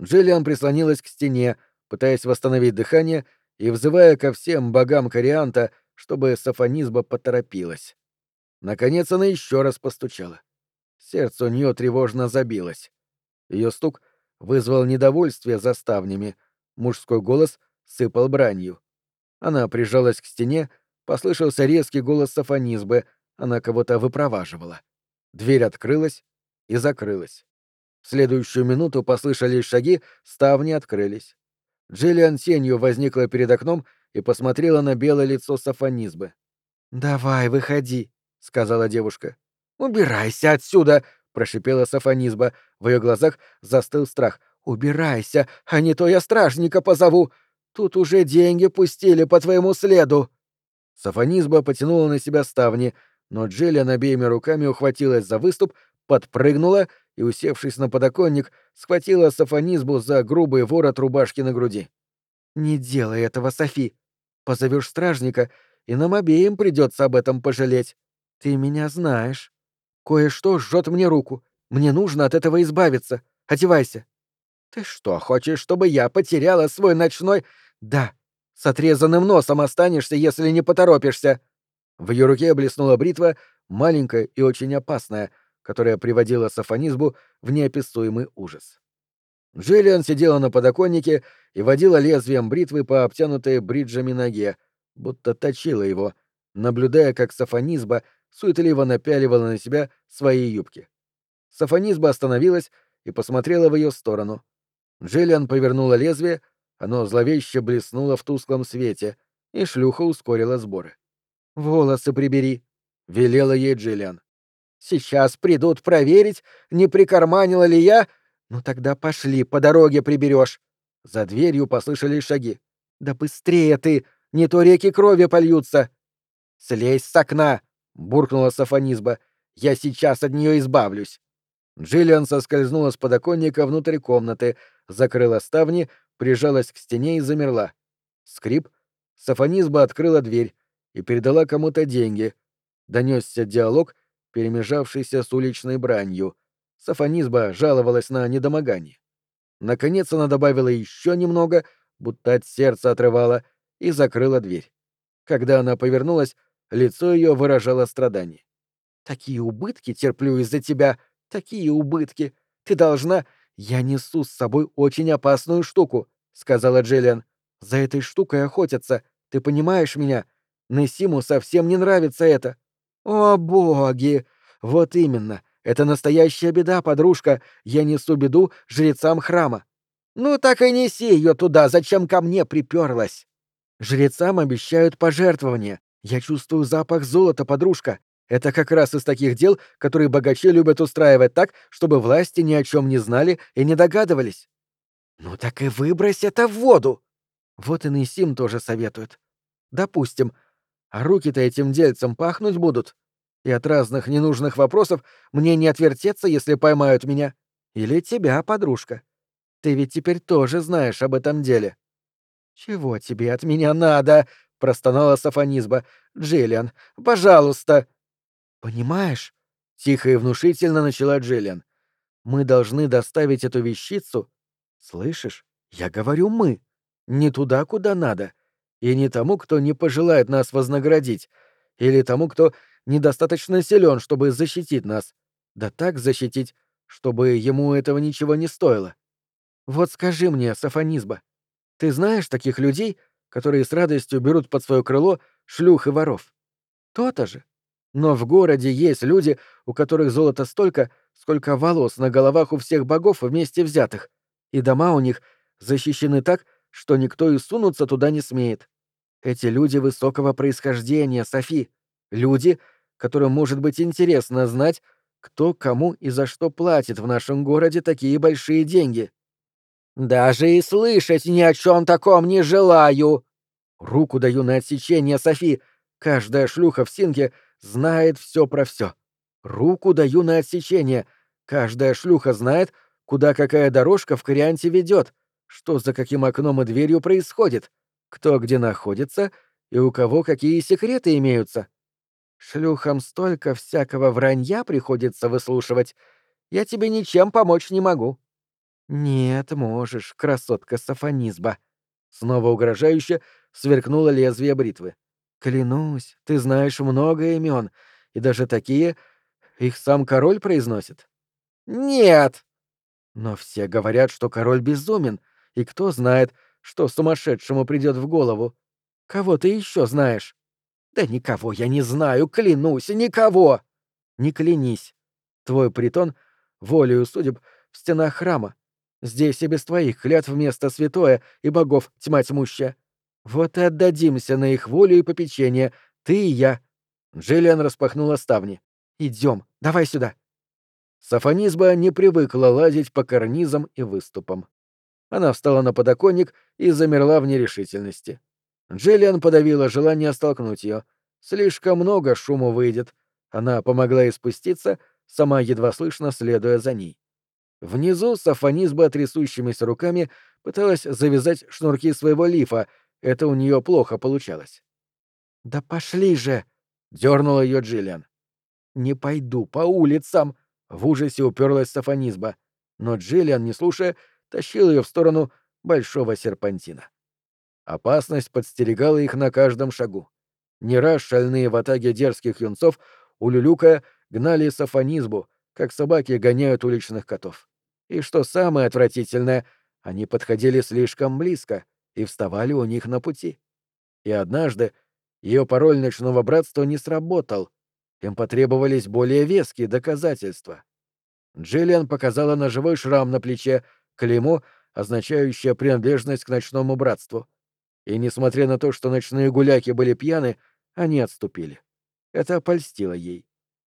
Джиллиан прислонилась к стене, пытаясь восстановить дыхание и взывая ко всем богам Корианта, чтобы Сафонизба поторопилась. Наконец она еще раз постучала. Сердце у нее тревожно забилось. Ее стук вызвал недовольствие за ставнями. Мужской голос сыпал бранью. Она прижалась к стене, послышался резкий голос Сафонизбы, она кого-то выпроваживала. Дверь открылась и закрылась. В следующую минуту послышались шаги, ставни открылись. Джиллиан тенью возникла перед окном и посмотрела на белое лицо Сафонизбы. «Давай, выходи», — сказала девушка. «Убирайся отсюда!» — прошипела Сафонизба. В ее глазах застыл страх. «Убирайся, а не то я стражника позову! Тут уже деньги пустили по твоему следу!» Сафонизба потянула на себя ставни, но Джиллиан обеими руками ухватилась за выступ, подпрыгнула и, усевшись на подоконник, схватила Сафонизбу за грубый ворот рубашки на груди. «Не делай этого, Софи. Позовешь стражника, и нам обеим придется об этом пожалеть. Ты меня знаешь. Кое-что жжет мне руку. Мне нужно от этого избавиться. Одевайся». «Ты что, хочешь, чтобы я потеряла свой ночной...» «Да. С отрезанным носом останешься, если не поторопишься». В ее руке блеснула бритва, маленькая и очень опасная, которая приводила Сафонизбу в неописуемый ужас. Джиллиан сидела на подоконнике и водила лезвием бритвы по обтянутой бриджами ноге, будто точила его, наблюдая, как Сафонизба суетливо напяливала на себя свои юбки. Сафонизба остановилась и посмотрела в ее сторону. Джиллиан повернула лезвие, оно зловеще блеснуло в тусклом свете, и шлюха ускорила сборы. «Волосы прибери», — велела ей Джиллиан. Сейчас придут проверить, не прикарманила ли я... Ну тогда пошли, по дороге приберешь. За дверью послышались шаги. Да быстрее ты, не то реки крови польются. Слезь с окна, буркнула Сафонизба. Я сейчас от нее избавлюсь. Джиллиан соскользнула с подоконника внутрь комнаты, закрыла ставни, прижалась к стене и замерла. Скрип. Сафонизба открыла дверь и передала кому-то деньги. Донесся диалог, перемежавшийся с уличной бранью. Сафонизба жаловалась на недомогание. Наконец она добавила еще немного, будто от сердца отрывала, и закрыла дверь. Когда она повернулась, лицо ее выражало страдание. «Такие убытки терплю из-за тебя, такие убытки. Ты должна...» «Я несу с собой очень опасную штуку», — сказала Джиллиан. «За этой штукой охотятся. Ты понимаешь меня? Несиму совсем не нравится это». «О, боги! Вот именно. Это настоящая беда, подружка. Я несу беду жрецам храма». «Ну так и неси ее туда, зачем ко мне приперлась?» «Жрецам обещают пожертвования. Я чувствую запах золота, подружка. Это как раз из таких дел, которые богачи любят устраивать так, чтобы власти ни о чем не знали и не догадывались. Ну так и выбрось это в воду. Вот и Несим тоже советует. Допустим. А руки-то этим дельцем пахнуть будут. И от разных ненужных вопросов мне не отвертеться, если поймают меня. Или тебя, подружка. Ты ведь теперь тоже знаешь об этом деле. Чего тебе от меня надо? простонала Сафонизба. Джиллиан, пожалуйста. «Понимаешь?» — тихо и внушительно начала Джиллиан. «Мы должны доставить эту вещицу. Слышишь? Я говорю «мы». Не туда, куда надо. И не тому, кто не пожелает нас вознаградить. Или тому, кто недостаточно силен, чтобы защитить нас. Да так защитить, чтобы ему этого ничего не стоило. Вот скажи мне, Сафонизба, ты знаешь таких людей, которые с радостью берут под свое крыло шлюх и воров? То-то же. Но в городе есть люди, у которых золота столько, сколько волос на головах у всех богов вместе взятых, и дома у них защищены так, что никто и сунуться туда не смеет. Эти люди высокого происхождения, Софи. Люди, которым может быть интересно знать, кто кому и за что платит в нашем городе такие большие деньги. Даже и слышать ни о чем таком не желаю. Руку даю на отсечение, Софи. Каждая шлюха в Синке — знает все про все. Руку даю на отсечение. Каждая шлюха знает, куда какая дорожка в корианте ведет, что за каким окном и дверью происходит, кто где находится и у кого какие секреты имеются. Шлюхам столько всякого вранья приходится выслушивать. Я тебе ничем помочь не могу. Нет, можешь, красотка Сафонизба. Снова угрожающе сверкнуло лезвие бритвы. Клянусь, ты знаешь много имен, и даже такие их сам король произносит. Нет. Но все говорят, что король безумен, и кто знает, что сумасшедшему придет в голову. Кого ты еще знаешь? Да никого я не знаю, клянусь, никого. Не клянись. Твой притон волею судеб в стенах храма. Здесь и без твоих клятв место святое и богов тьма тьмущая. Вот и отдадимся на их волю и попечение, ты и я. Джиллиан распахнула ставни. Идем, давай сюда. Сафонизба не привыкла лазить по карнизам и выступам. Она встала на подоконник и замерла в нерешительности. Джиллиан подавила желание столкнуть ее. Слишком много шума выйдет. Она помогла ей спуститься, сама едва слышно следуя за ней. Внизу Сафонизба трясущимися руками пыталась завязать шнурки своего лифа, это у нее плохо получалось. «Да пошли же!» — дернула ее Джиллиан. «Не пойду по улицам!» — в ужасе уперлась Сафонизба. Но Джиллиан, не слушая, тащил ее в сторону большого серпантина. Опасность подстерегала их на каждом шагу. Не раз шальные в атаге дерзких юнцов, улюлюкая, гнали Сафонизбу, как собаки гоняют уличных котов. И что самое отвратительное, они подходили слишком близко, и вставали у них на пути. И однажды ее пароль ночного братства не сработал. Им потребовались более веские доказательства. Джиллиан показала на живой шрам на плече, клеймо, означающее принадлежность к ночному братству. И несмотря на то, что ночные гуляки были пьяны, они отступили. Это польстило ей.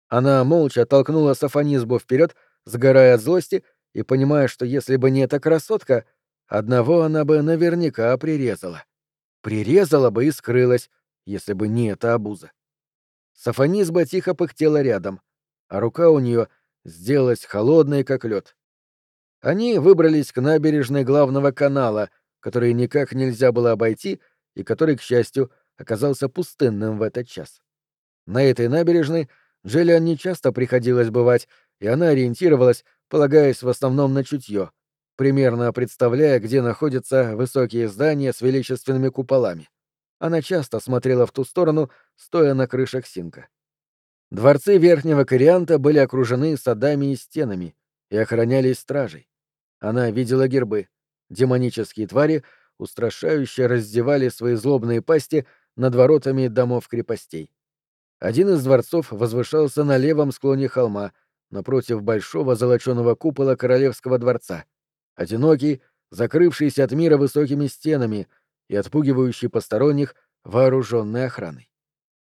Она молча толкнула Сафонизбу вперед, сгорая от злости и понимая, что если бы не эта красотка, одного она бы наверняка прирезала. Прирезала бы и скрылась, если бы не эта обуза. Сафонизба тихо пыхтела рядом, а рука у нее сделалась холодной, как лед. Они выбрались к набережной главного канала, который никак нельзя было обойти и который, к счастью, оказался пустынным в этот час. На этой набережной Джиллиан нечасто приходилось бывать, и она ориентировалась, полагаясь в основном на чутье, примерно представляя, где находятся высокие здания с величественными куполами. Она часто смотрела в ту сторону, стоя на крышах Синка. Дворцы Верхнего Корианта были окружены садами и стенами и охранялись стражей. Она видела гербы. Демонические твари устрашающе раздевали свои злобные пасти над воротами домов-крепостей. Один из дворцов возвышался на левом склоне холма, напротив большого золоченого купола королевского дворца. Одинокий, закрывшийся от мира высокими стенами и отпугивающий посторонних вооруженной охраной.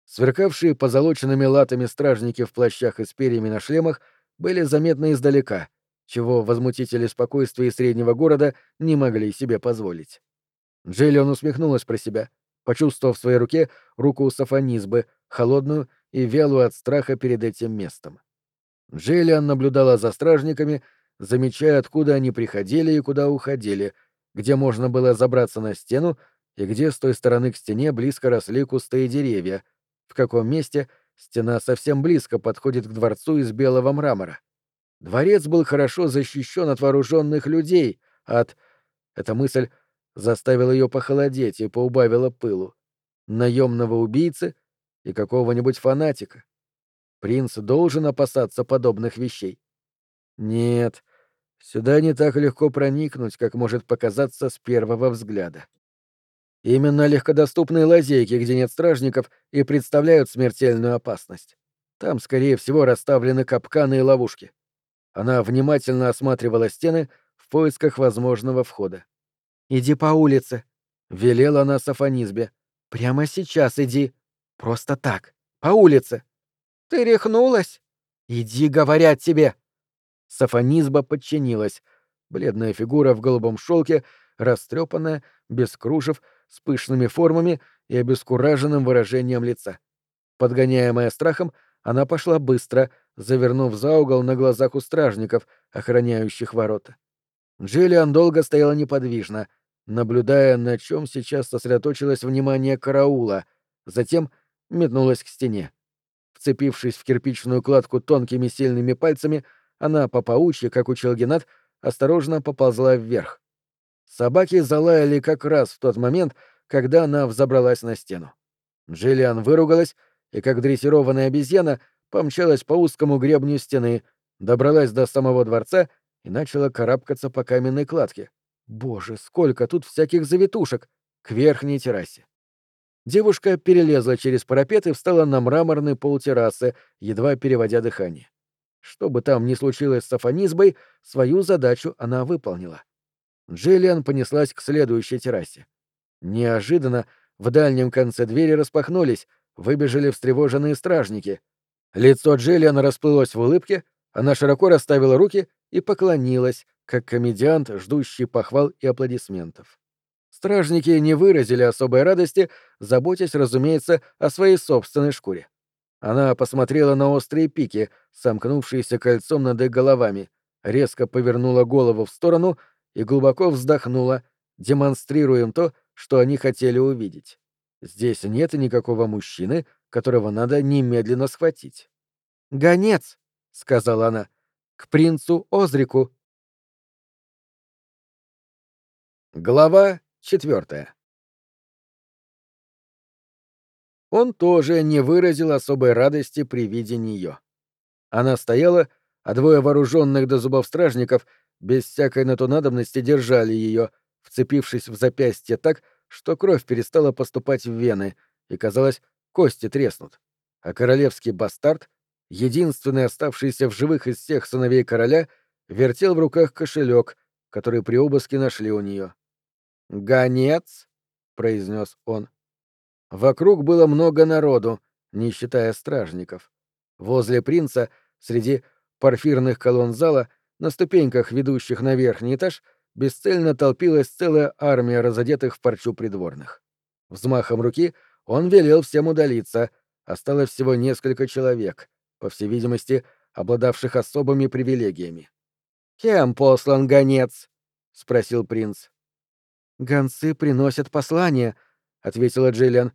Сверкавшие позолоченными латами стражники в плащах и с перьями на шлемах были заметны издалека, чего возмутители спокойствия среднего города не могли себе позволить. Джиллиан усмехнулась про себя, почувствовав в своей руке руку Сафонизбы, холодную и вялую от страха перед этим местом. Джиллиан наблюдала за стражниками, замечая, откуда они приходили и куда уходили, где можно было забраться на стену и где с той стороны к стене близко росли кусты и деревья, в каком месте стена совсем близко подходит к дворцу из белого мрамора. Дворец был хорошо защищен от вооруженных людей, от... Эта мысль заставила ее похолодеть и поубавила пылу. Наемного убийцы и какого-нибудь фанатика. Принц должен опасаться подобных вещей. Нет, сюда не так легко проникнуть, как может показаться с первого взгляда. Именно легкодоступные лазейки, где нет стражников, и представляют смертельную опасность. Там, скорее всего, расставлены капканы и ловушки. Она внимательно осматривала стены в поисках возможного входа. «Иди по улице», — велела она Сафонизбе. «Прямо сейчас иди. Просто так. По улице». «Ты рехнулась?» «Иди, говорят тебе!» Сафонизба подчинилась. Бледная фигура в голубом шелке, растрепанная, без кружев, с пышными формами и обескураженным выражением лица. Подгоняемая страхом, она пошла быстро, завернув за угол на глазах у стражников, охраняющих ворота. Джиллиан долго стояла неподвижно, наблюдая, на чем сейчас сосредоточилось внимание караула, затем метнулась к стене. Вцепившись в кирпичную кладку тонкими сильными пальцами, она по паучьи, как учил Геннат, осторожно поползла вверх. Собаки залаяли как раз в тот момент, когда она взобралась на стену. Джиллиан выругалась и, как дрессированная обезьяна, помчалась по узкому гребню стены, добралась до самого дворца и начала карабкаться по каменной кладке. Боже, сколько тут всяких завитушек! К верхней террасе. Девушка перелезла через парапет и встала на мраморный пол террасы, едва переводя дыхание. Что бы там ни случилось с Афанизбой, свою задачу она выполнила. Джиллиан понеслась к следующей террасе. Неожиданно в дальнем конце двери распахнулись, выбежали встревоженные стражники. Лицо Джиллиан расплылось в улыбке, она широко расставила руки и поклонилась, как комедиант, ждущий похвал и аплодисментов. Стражники не выразили особой радости, заботясь, разумеется, о своей собственной шкуре. Она посмотрела на острые пики, сомкнувшиеся кольцом над их головами, резко повернула голову в сторону и глубоко вздохнула, демонстрируя им то, что они хотели увидеть. Здесь нет никакого мужчины, которого надо немедленно схватить. «Гонец!» — сказала она. «К принцу Озрику!» Глава четвертая. Он тоже не выразил особой радости при виде нее. Она стояла, а двое вооруженных до зубов стражников без всякой на то надобности держали ее, вцепившись в запястье так, что кровь перестала поступать в вены, и, казалось, кости треснут. А королевский бастард, единственный оставшийся в живых из всех сыновей короля, вертел в руках кошелек, который при обыске нашли у нее. «Гонец?» — произнес он. Вокруг было много народу, не считая стражников. Возле принца, среди порфирных колонн зала, на ступеньках, ведущих на верхний этаж, бесцельно толпилась целая армия разодетых в парчу придворных. Взмахом руки он велел всем удалиться, осталось всего несколько человек, по всей видимости, обладавших особыми привилегиями. «Кем послан гонец?» — спросил принц. «Гонцы приносят послание», — ответила Джиллиан.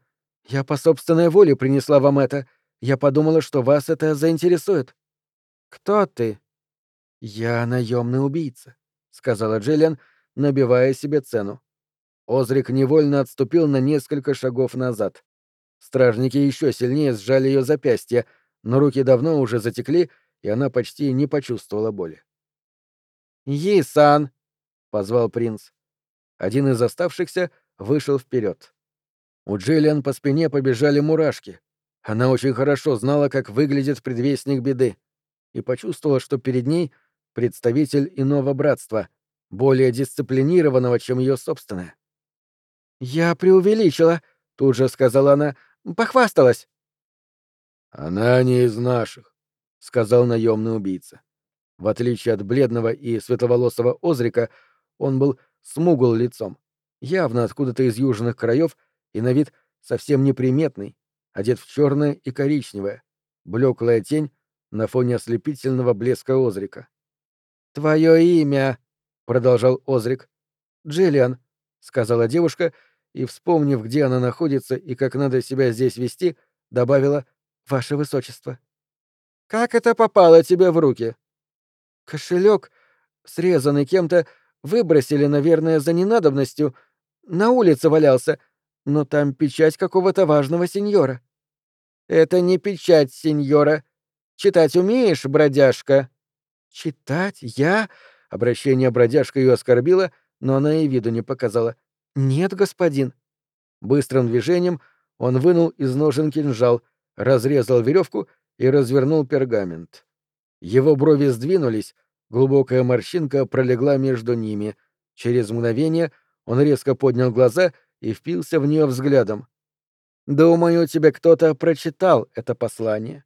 «Я по собственной воле принесла вам это. Я подумала, что вас это заинтересует». «Кто ты?» «Я наемный убийца», — сказала Джиллиан, набивая себе цену. Озрик невольно отступил на несколько шагов назад. Стражники еще сильнее сжали ее запястье, но руки давно уже затекли, и она почти не почувствовала боли. «Yi-сан!» — позвал принц. Один из оставшихся вышел вперед. У Джиллиан по спине побежали мурашки. Она очень хорошо знала, как выглядит предвестник беды, и почувствовала, что перед ней представитель иного братства, более дисциплинированного, чем ее собственное. «Я преувеличила», — тут же сказала она, — «похвасталась». «Она не из наших», — сказал наемный убийца. В отличие от бледного и светловолосого Озрика, он был смугл лицом, явно откуда-то из южных краев и на вид совсем неприметный, одет в черное и коричневое, блеклая тень на фоне ослепительного блеска Озрика. «Твое имя», — продолжал Озрик. «Джиллиан», — сказала девушка, и, вспомнив, где она находится и как надо себя здесь вести, добавила «Ваше Высочество». «Как это попало тебе в руки?» «Кошелек, срезанный кем-то, Выбросили, наверное, за ненадобностью. На улице валялся. Но там печать какого-то важного сеньора. Это не печать сеньора. Читать умеешь, бродяжка? Читать? Я? Обращение бродяжка ее оскорбило, но она и виду не показала. Нет, господин. Быстрым движением он вынул из ножен кинжал, разрезал веревку и развернул пергамент. Его брови сдвинулись, Глубокая морщинка пролегла между ними. Через мгновение он резко поднял глаза и впился в нее взглядом. «Думаю, тебе кто-то прочитал это послание».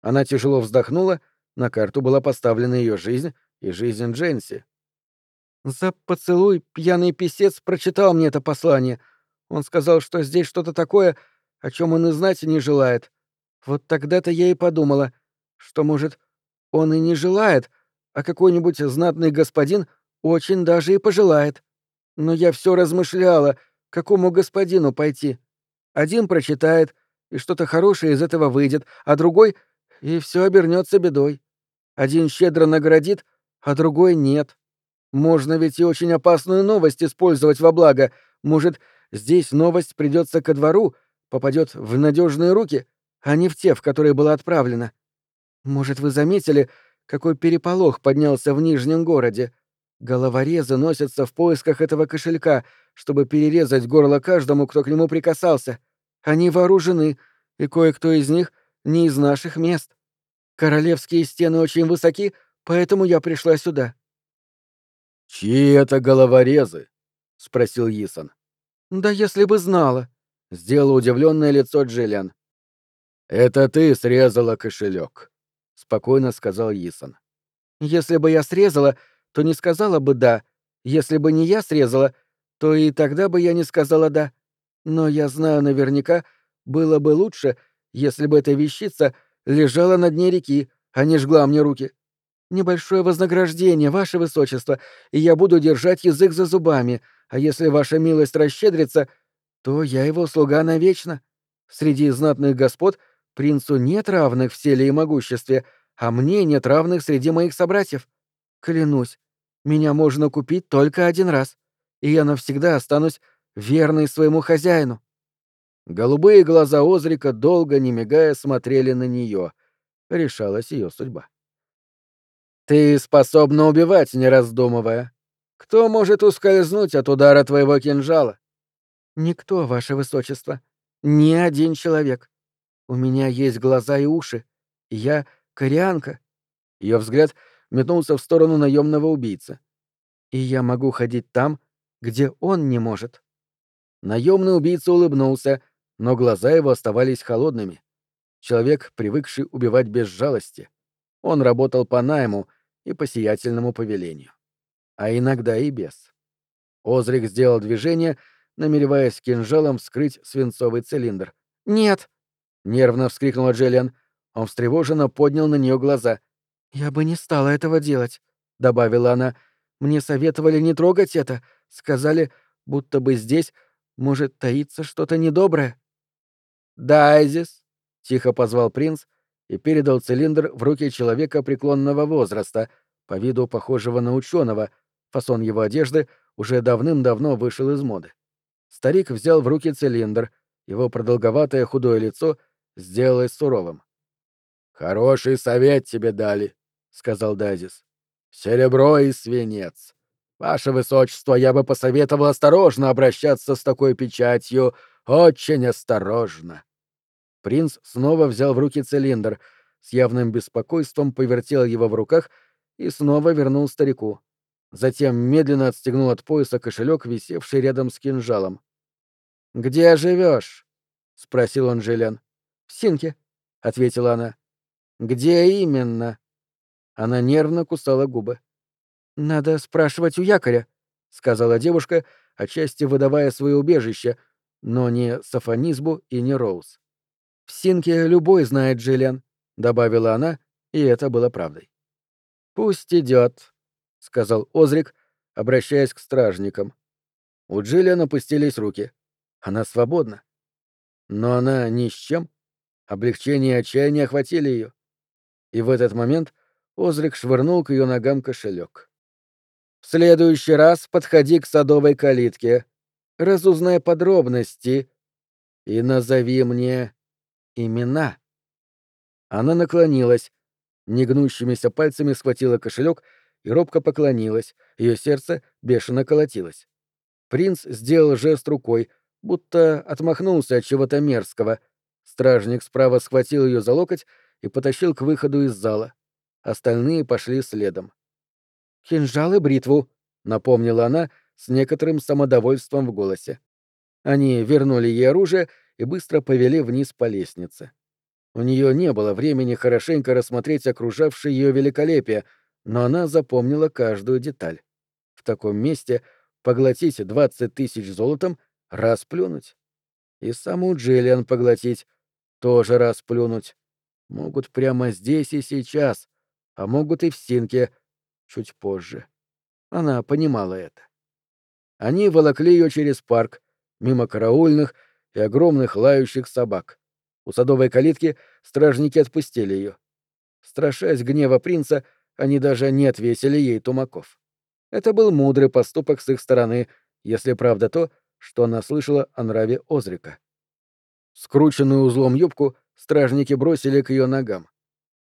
Она тяжело вздохнула, на карту была поставлена ее жизнь и жизнь Дженси. «За поцелуй пьяный писец прочитал мне это послание. Он сказал, что здесь что-то такое, о чем он и знать не желает. Вот тогда-то я и подумала, что, может, он и не желает, а какой-нибудь знатный господин очень даже и пожелает. Но я все размышляла, какому господину пойти. Один прочитает, и что-то хорошее из этого выйдет, а другой — и все обернется бедой. Один щедро наградит, а другой нет. Можно ведь и очень опасную новость использовать во благо. Может, здесь новость придется ко двору, попадет в надежные руки, а не в те, в которые была отправлена. Может, вы заметили, какой переполох поднялся в Нижнем городе. Головорезы носятся в поисках этого кошелька, чтобы перерезать горло каждому, кто к нему прикасался. Они вооружены, и кое-кто из них не из наших мест. Королевские стены очень высоки, поэтому я пришла сюда». «Чьи это головорезы?» — спросил Исон. «Да если бы знала», — сделала удивленное лицо Джиллиан. «Это ты срезала кошелек спокойно сказал Исон. Если бы я срезала, то не сказала бы «да». Если бы не я срезала, то и тогда бы я не сказала «да». Но я знаю наверняка, было бы лучше, если бы эта вещица лежала на дне реки, а не жгла мне руки. Небольшое вознаграждение, ваше высочество, и я буду держать язык за зубами, а если ваша милость расщедрится, то я его слуга навечно. Среди знатных господ принцу нет равных в силе и могуществе, а мне нет равных среди моих собратьев. Клянусь, меня можно купить только один раз, и я навсегда останусь верной своему хозяину». Голубые глаза Озрика долго, не мигая, смотрели на нее. Решалась ее судьба. «Ты способна убивать, не раздумывая. Кто может ускользнуть от удара твоего кинжала?» «Никто, ваше высочество. Ни один человек. У меня есть глаза и уши. Я Корианка. Ее взгляд метнулся в сторону наемного убийцы. И я могу ходить там, где он не может. Наемный убийца улыбнулся, но глаза его оставались холодными. человек, привыкший убивать без жалости. Он работал по найму и по сиятельному повелению. А иногда и без. Озрик сделал движение, намереваясь кинжалом вскрыть свинцовый цилиндр. «Нет!» — нервно вскрикнула Джиллиан. Он встревоженно поднял на нее глаза. «Я бы не стала этого делать», — добавила она. «Мне советовали не трогать это. Сказали, будто бы здесь может таиться что-то недоброе». «Дайзис!» — тихо позвал принц и передал цилиндр в руки человека преклонного возраста, по виду похожего на ученого. Фасон его одежды уже давным-давно вышел из моды. Старик взял в руки цилиндр, его продолговатое худое лицо сделалось суровым. «Хороший совет тебе дали», — сказал Дайзис. «Серебро и свинец. Ваше Высочество, я бы посоветовал осторожно обращаться с такой печатью, очень осторожно». Принц снова взял в руки цилиндр, с явным беспокойством повертел его в руках и снова вернул старику. Затем медленно отстегнул от пояса кошелек, висевший рядом с кинжалом. «Где живешь? спросил он Жилен. «В Синке», — ответила она. «Где именно?» Она нервно кусала губы. «Надо спрашивать у якоря», — сказала девушка, отчасти выдавая свое убежище, но не Сафонизбу и не Роуз. «В Синке любой знает Джиллиан», — добавила она, и это было правдой. «Пусть идет», — сказал Озрик, обращаясь к стражникам. У Джиллиан опустились руки. Она свободна. Но она ни с чем. Облегчение и отчаяние охватили ее. И в этот момент Озрик швырнул к ее ногам кошелек. «В следующий раз подходи к садовой калитке, разузнай подробности и назови мне имена». Она наклонилась, негнущимися пальцами схватила кошелек и робко поклонилась, ее сердце бешено колотилось. Принц сделал жест рукой, будто отмахнулся от чего-то мерзкого. Стражник справа схватил ее за локоть и потащил к выходу из зала. Остальные пошли следом. «Кинжал и бритву», — напомнила она с некоторым самодовольством в голосе. Они вернули ей оружие и быстро повели вниз по лестнице. У нее не было времени хорошенько рассмотреть окружавшее ее великолепие, но она запомнила каждую деталь. В таком месте поглотить двадцать тысяч золотом — расплюнуть. И саму Джиллиан поглотить — тоже расплюнуть. Могут прямо здесь и сейчас, а могут и в Синке чуть позже. Она понимала это. Они волокли ее через парк, мимо караульных и огромных лающих собак. У садовой калитки стражники отпустили ее. Страшась гнева принца, они даже не отвесили ей тумаков. Это был мудрый поступок с их стороны, если правда то, что она слышала о нраве Озрика. Скрученную узлом юбку стражники бросили к ее ногам.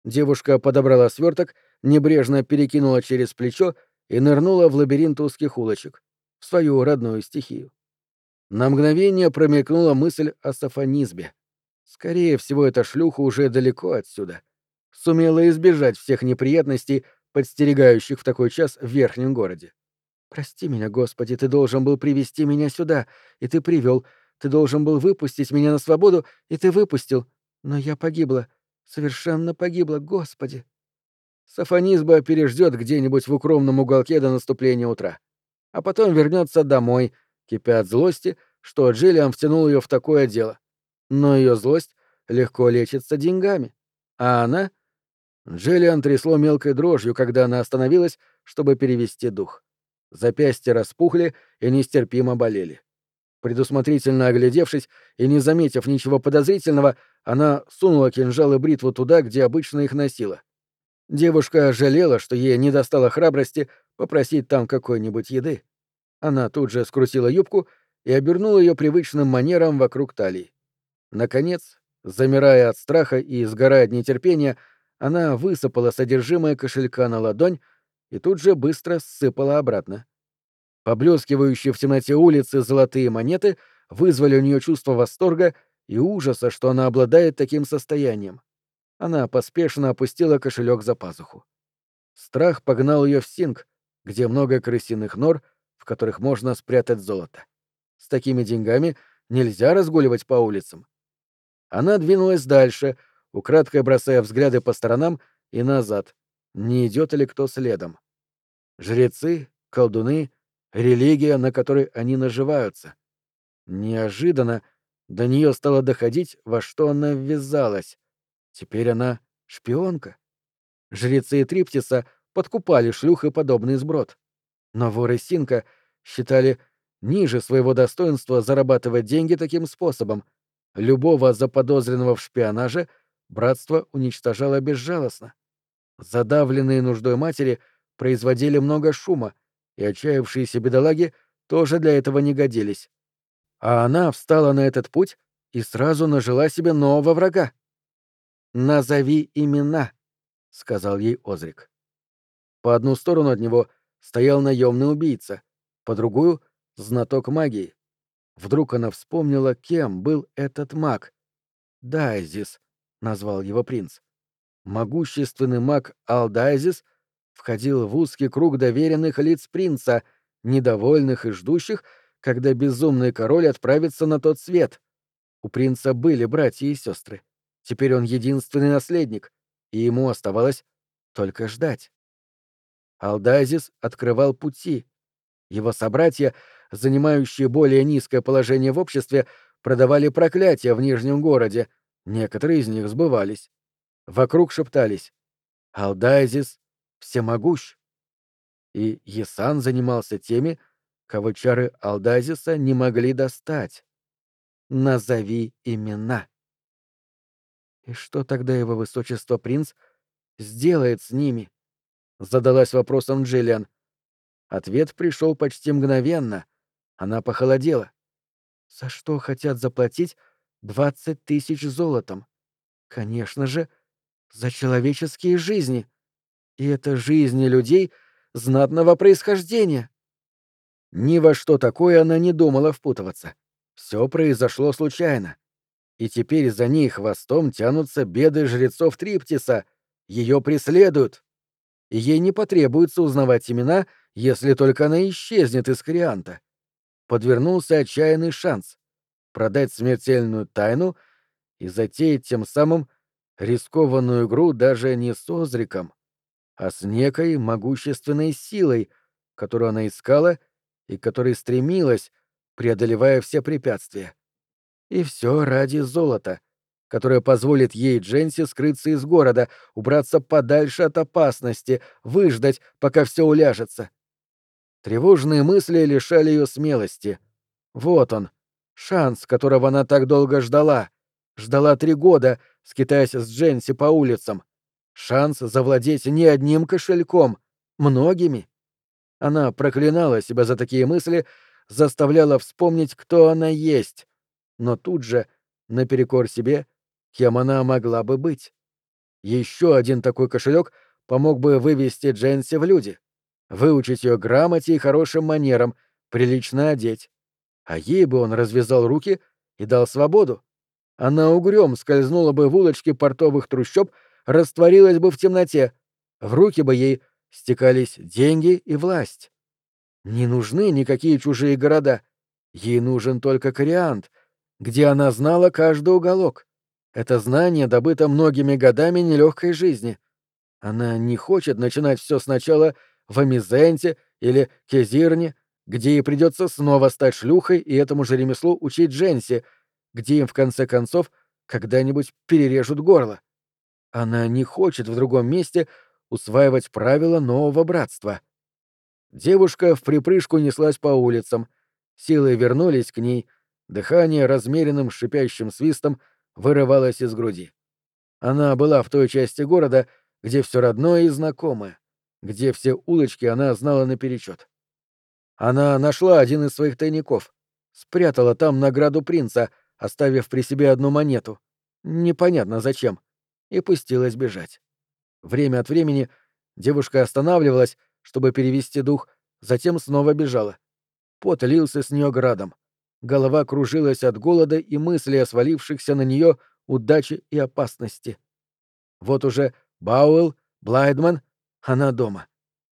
Девушка подобрала сверток, небрежно перекинула через плечо и нырнула в лабиринт узких улочек, в свою родную стихию. На мгновение промелькнула мысль о сафонизме. Скорее всего, эта шлюха уже далеко отсюда. Сумела избежать всех неприятностей, подстерегающих в такой час в верхнем городе. «Прости меня, Господи, ты должен был привести меня сюда, и ты привел. Ты должен был выпустить меня на свободу, и ты выпустил. Но я погибла. Совершенно погибла, Господи!» Сафонизба переждет где-нибудь в укромном уголке до наступления утра. А потом вернется домой, кипя от злости, что Джиллиан втянул ее в такое дело но ее злость легко лечится деньгами. А она... Джиллиан трясло мелкой дрожью, когда она остановилась, чтобы перевести дух. Запястья распухли и нестерпимо болели. Предусмотрительно оглядевшись и не заметив ничего подозрительного, она сунула кинжал и бритву туда, где обычно их носила. Девушка жалела, что ей не достало храбрости попросить там какой-нибудь еды. Она тут же скрутила юбку и обернула ее привычным манером вокруг талии. Наконец, замирая от страха и сгорая от нетерпения, она высыпала содержимое кошелька на ладонь и тут же быстро ссыпала обратно. Поблескивающие в темноте улицы золотые монеты вызвали у нее чувство восторга и ужаса, что она обладает таким состоянием. Она поспешно опустила кошелек за пазуху. Страх погнал ее в Синг, где много крысиных нор, в которых можно спрятать золото. С такими деньгами нельзя разгуливать по улицам. Она двинулась дальше, украдкой бросая взгляды по сторонам и назад, не идет ли кто следом. Жрецы, колдуны, религия, на которой они наживаются. Неожиданно до нее стало доходить, во что она ввязалась. Теперь она шпионка. Жрецы Триптиса подкупали шлюх и подобный сброд. Но воры Синка считали ниже своего достоинства зарабатывать деньги таким способом. Любого заподозренного в шпионаже братство уничтожало безжалостно. Задавленные нуждой матери производили много шума, и отчаявшиеся бедолаги тоже для этого не годились. А она встала на этот путь и сразу нажила себе нового врага. «Назови имена», — сказал ей Озрик. По одну сторону от него стоял наемный убийца, по другую — знаток магии. Вдруг она вспомнила, кем был этот маг. «Дайзис», — назвал его принц. Могущественный маг Алдайзис входил в узкий круг доверенных лиц принца, недовольных и ждущих, когда безумный король отправится на тот свет. У принца были братья и сестры. Теперь он единственный наследник, и ему оставалось только ждать. Алдайзис открывал пути. Его собратья, занимающие более низкое положение в обществе, продавали проклятия в Нижнем городе. Некоторые из них сбывались. Вокруг шептались «Алдайзис всемогущ». И Есан занимался теми, кого чары Алдазиса не могли достать. Назови имена. И что тогда его высочество принц сделает с ними? Задалась вопросом Джиллиан. Ответ пришел почти мгновенно. Она похолодела. За что хотят заплатить двадцать тысяч золотом? Конечно же, за человеческие жизни. И это жизни людей знатного происхождения. Ни во что такое она не думала впутываться. Все произошло случайно. И теперь за ней хвостом тянутся беды жрецов Триптиса. Ее преследуют. Ей не потребуется узнавать имена, если только она исчезнет из Корианта. Подвернулся отчаянный шанс продать смертельную тайну и затеять тем самым рискованную игру даже не с Озриком, а с некой могущественной силой, которую она искала — и которой стремилась, преодолевая все препятствия. И все ради золота, которое позволит ей, Дженси, скрыться из города, убраться подальше от опасности, выждать, пока все уляжется. Тревожные мысли лишали ее смелости. Вот он, шанс, которого она так долго ждала. Ждала три года, скитаясь с Дженси по улицам. Шанс завладеть не одним кошельком, многими. Она проклинала себя за такие мысли, заставляла вспомнить, кто она есть. Но тут же, наперекор себе, кем она могла бы быть. Еще один такой кошелек помог бы вывести Дженси в люди, выучить ее грамоте и хорошим манерам, прилично одеть. А ей бы он развязал руки и дал свободу. Она угрём скользнула бы в улочки портовых трущоб, растворилась бы в темноте. В руки бы ей стекались деньги и власть. Не нужны никакие чужие города. Ей нужен только Кориант, где она знала каждый уголок. Это знание добыто многими годами нелегкой жизни. Она не хочет начинать все сначала в Амизенте или Кезирне, где ей придется снова стать шлюхой и этому же ремеслу учить Дженси, где им в конце концов когда-нибудь перережут горло. Она не хочет в другом месте усваивать правила нового братства. Девушка в припрыжку неслась по улицам, силы вернулись к ней, дыхание размеренным шипящим свистом вырывалось из груди. Она была в той части города, где все родное и знакомое, где все улочки она знала наперечет. Она нашла один из своих тайников, спрятала там награду принца, оставив при себе одну монету, непонятно зачем, и пустилась бежать. Время от времени девушка останавливалась, чтобы перевести дух, затем снова бежала. Пот лился с нее градом. Голова кружилась от голода и мысли о свалившихся на нее удачи и опасности. Вот уже Бауэлл, Блайдман, она дома.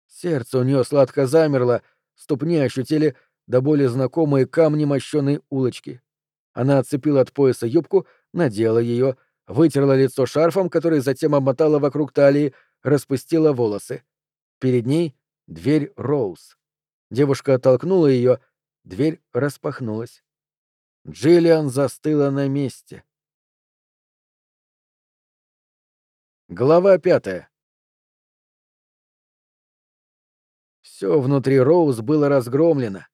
Сердце у нее сладко замерло, ступни ощутили до боли знакомые камни мощеной улочки. Она отцепила от пояса юбку, надела ее, вытерла лицо шарфом, который затем обмотала вокруг талии, распустила волосы. Перед ней дверь Роуз. Девушка оттолкнула ее, дверь распахнулась. Джиллиан застыла на месте. Глава пятая. Все внутри Роуз было разгромлено.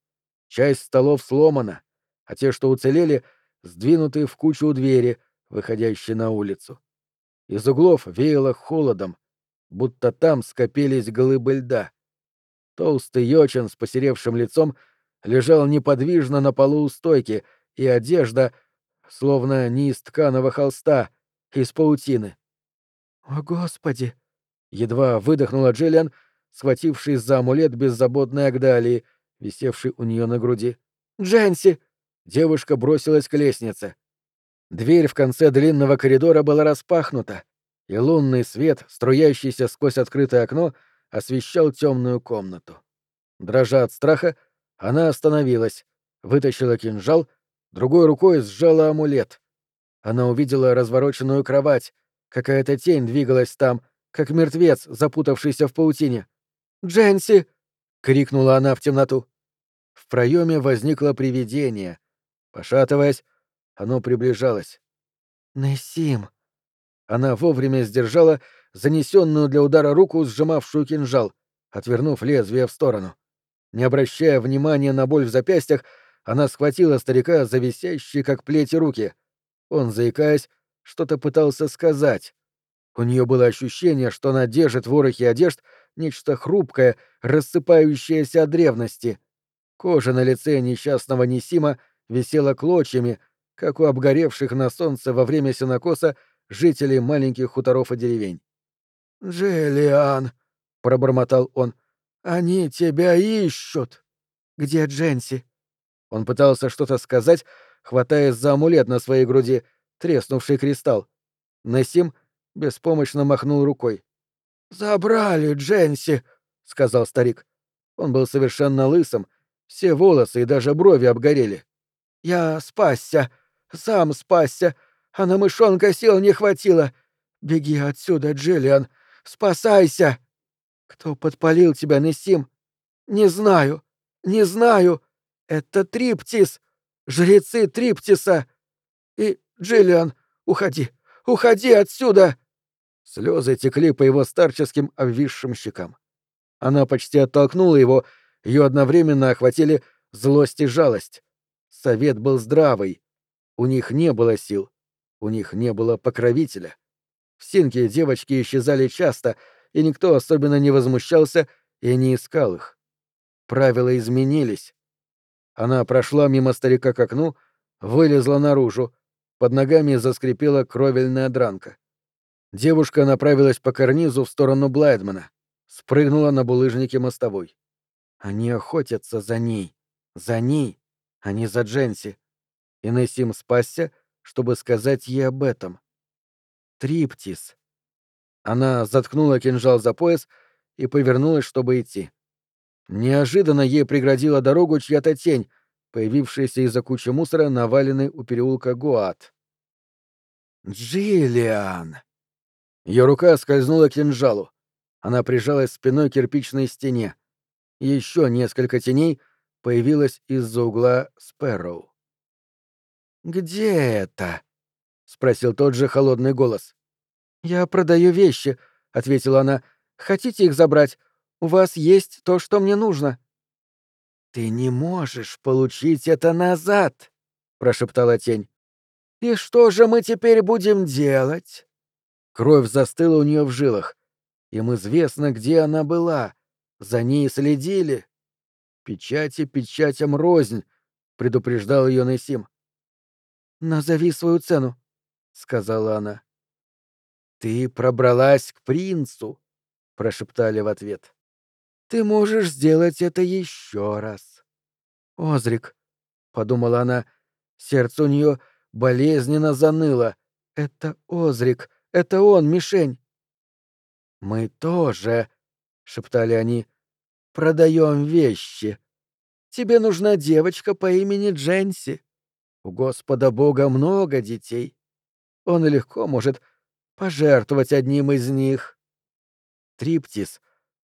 Часть столов сломана, а те, что уцелели, сдвинуты в кучу у двери, выходящей на улицу. Из углов веяло холодом, будто там скопились глыбы льда. Толстый Йочин с посеревшим лицом лежал неподвижно на полу у стойки, и одежда, словно не из тканого холста, из паутины. «О, Господи!» — едва выдохнула Джиллиан, схватившись за амулет беззаботной Агдалии, висевший у нее на груди. «Дженси!» Девушка бросилась к лестнице. Дверь в конце длинного коридора была распахнута, и лунный свет, струящийся сквозь открытое окно, освещал темную комнату. Дрожа от страха, она остановилась, вытащила кинжал, другой рукой сжала амулет. Она увидела развороченную кровать, какая-то тень двигалась там, как мертвец, запутавшийся в паутине. «Дженси!» — крикнула она в темноту. В проеме возникло привидение. Пошатываясь, оно приближалось. «Нессим!» Она вовремя сдержала занесенную для удара руку, сжимавшую кинжал, отвернув лезвие в сторону. Не обращая внимания на боль в запястьях, она схватила старика за висящие, как плети, руки. Он, заикаясь, что-то пытался сказать. У нее было ощущение, что она держит в ворохе одежд нечто хрупкое, рассыпающееся от древности. Кожа на лице несчастного Несима висела клочьями, как у обгоревших на солнце во время сенокоса жителей маленьких хуторов и деревень. «Джиллиан», — пробормотал он, — «они тебя ищут». «Где Дженси?» Он пытался что-то сказать, хватаясь за амулет на своей груди, треснувший кристалл. Насим беспомощно махнул рукой. «Забрали Дженси», — сказал старик. Он был совершенно лысым, все волосы и даже брови обгорели. «Я спасся, сам спасся, а на мышонка сил не хватило. Беги отсюда, Джиллиан, спасайся!» «Кто подпалил тебя, Несим?» «Не знаю, не знаю. Это Триптис, жрецы Триптиса. И, Джиллиан, уходи, уходи отсюда!» Слезы текли по его старческим обвисшим щекам. Она почти оттолкнула его, ее одновременно охватили злость и жалость. Совет был здравый. У них не было сил. У них не было покровителя. В Синке девочки исчезали часто, и никто особенно не возмущался и не искал их. Правила изменились. Она прошла мимо старика к окну, вылезла наружу. Под ногами заскрипела кровельная дранка. Девушка направилась по карнизу в сторону Блайдмана, спрыгнула на булыжнике мостовой. Они охотятся за ней. За ней, а не за Дженси. И Нессим спасся, чтобы сказать ей об этом. Триптис. Она заткнула кинжал за пояс и повернулась, чтобы идти. Неожиданно ей преградила дорогу чья-то тень, появившаяся из-за кучи мусора, наваленной у переулка Гуат. «Джиллиан!» Ее рука скользнула к кинжалу. Она прижалась спиной к кирпичной стене. Еще несколько теней появилось из-за угла Спэрроу. «Где это?» — спросил тот же холодный голос. «Я продаю вещи», — ответила она. «Хотите их забрать? У вас есть то, что мне нужно». «Ты не можешь получить это назад», — прошептала тень. «И что же мы теперь будем делать?» Кровь застыла у нее в жилах. Им известно, где она была. За ней следили. Печати печатям рознь, предупреждал ее Несим. Назови свою цену, сказала она. Ты пробралась к принцу, прошептали в ответ. Ты можешь сделать это еще раз. Озрик, подумала она, сердце у нее болезненно заныло. Это Озрик, это он, мишень. Мы тоже, шептали они, продаем вещи. Тебе нужна девочка по имени Дженси. У Господа Бога много детей. Он легко может пожертвовать одним из них. Триптис,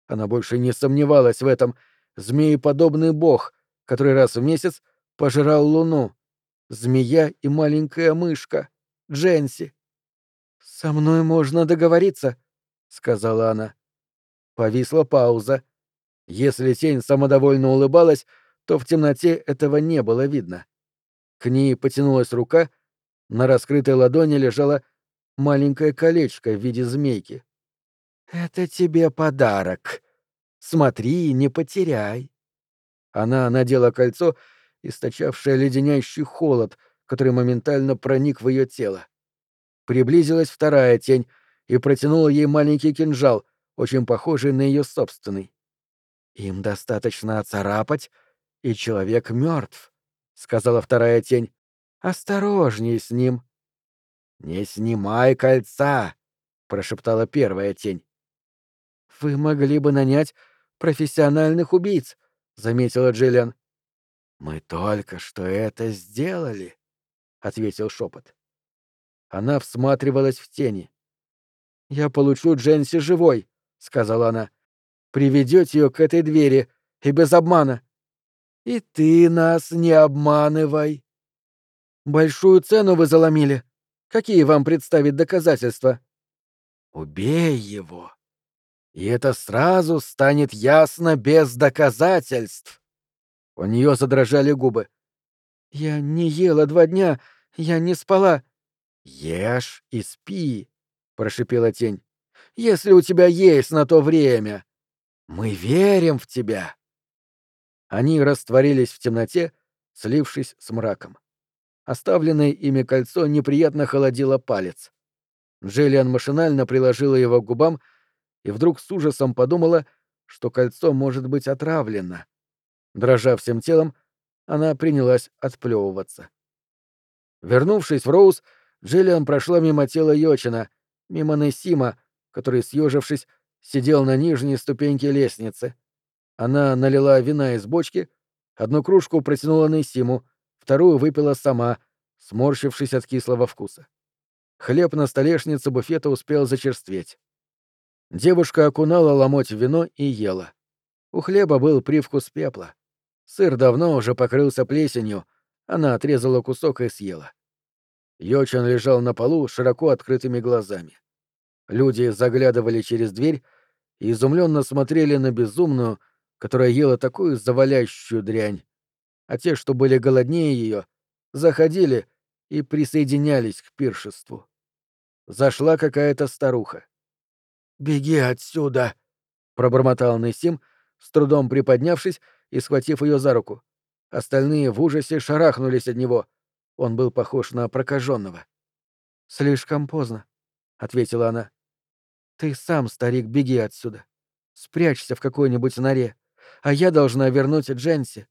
она больше не сомневалась в этом, змееподобный бог, который раз в месяц пожирал луну. Змея и маленькая мышка. Дженси. «Со мной можно договориться», — сказала она. Повисла пауза. Если тень самодовольно улыбалась, то в темноте этого не было видно. К ней потянулась рука, на раскрытой ладони лежало маленькое колечко в виде змейки. «Это тебе подарок. Смотри, не потеряй». Она надела кольцо, источавшее леденящий холод, который моментально проник в ее тело. Приблизилась вторая тень и протянула ей маленький кинжал, очень похожий на ее собственный. «Им достаточно царапать, и человек мертв, сказала вторая тень. «Осторожней с ним». «Не снимай кольца!» — прошептала первая тень. «Вы могли бы нанять профессиональных убийц», — заметила Джиллиан. «Мы только что это сделали», — ответил шепот. Она всматривалась в тени. «Я получу Дженси живой», — сказала она. «Приведете ее к этой двери, и без обмана». «И ты нас не обманывай». «Большую цену вы заломили. Какие вам представить доказательства?» «Убей его, и это сразу станет ясно без доказательств». У нее задрожали губы. «Я не ела два дня, я не спала». «Ешь и спи», — прошипела тень. «Если у тебя есть на то время. Мы верим в тебя». Они растворились в темноте, слившись с мраком. Оставленное ими кольцо неприятно холодило палец. Джиллиан машинально приложила его к губам и вдруг с ужасом подумала, что кольцо может быть отравлено. Дрожа всем телом, она принялась отплевываться. Вернувшись в Роуз, Джиллиан прошла мимо тела Йочина, мимо Нессима, который, съежившись, сидел на нижней ступеньке лестницы. Она налила вина из бочки, одну кружку протянула Нессиму, вторую выпила сама, сморщившись от кислого вкуса. Хлеб на столешнице буфета успел зачерстветь. Девушка окунала ломоть вино и ела. У хлеба был привкус пепла. Сыр давно уже покрылся плесенью, она отрезала кусок и съела. Йочин лежал на полу широко открытыми глазами. Люди заглядывали через дверь и изумленно смотрели на безумную, которая ела такую завалящую дрянь. А те, что были голоднее ее, заходили и присоединялись к пиршеству. Зашла какая-то старуха. «Беги отсюда!» — пробормотал Несим, с трудом приподнявшись и схватив ее за руку. Остальные в ужасе шарахнулись от него. Он был похож на прокаженного. «Слишком поздно», — ответила она. «Ты сам, старик, беги отсюда. Спрячься в какой-нибудь норе, а я должна вернуть Дженси».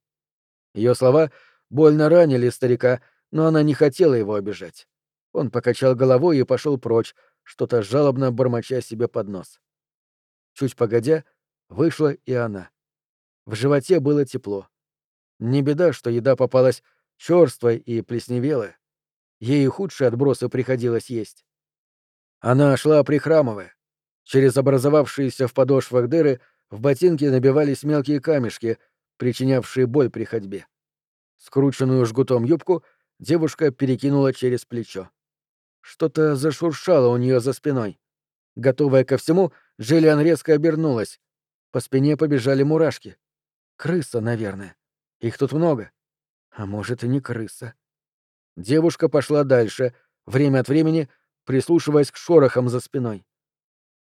Ее слова больно ранили старика, но она не хотела его обижать. Он покачал головой и пошел прочь, что-то жалобно бормоча себе под нос. Чуть погодя, вышла и она. В животе было тепло. Не беда, что еда попалась черствая и плесневелая. Ей худшие отбросы приходилось есть. Она шла прихрамывая. Через образовавшиеся в подошвах дыры в ботинки набивались мелкие камешки, причинявшие боль при ходьбе. Скрученную жгутом юбку девушка перекинула через плечо. Что-то зашуршало у нее за спиной. Готовая ко всему, Джиллиан резко обернулась. По спине побежали мурашки. Крыса, наверное. Их тут много. А может, и не крыса. Девушка пошла дальше, время от времени прислушиваясь к шорохам за спиной.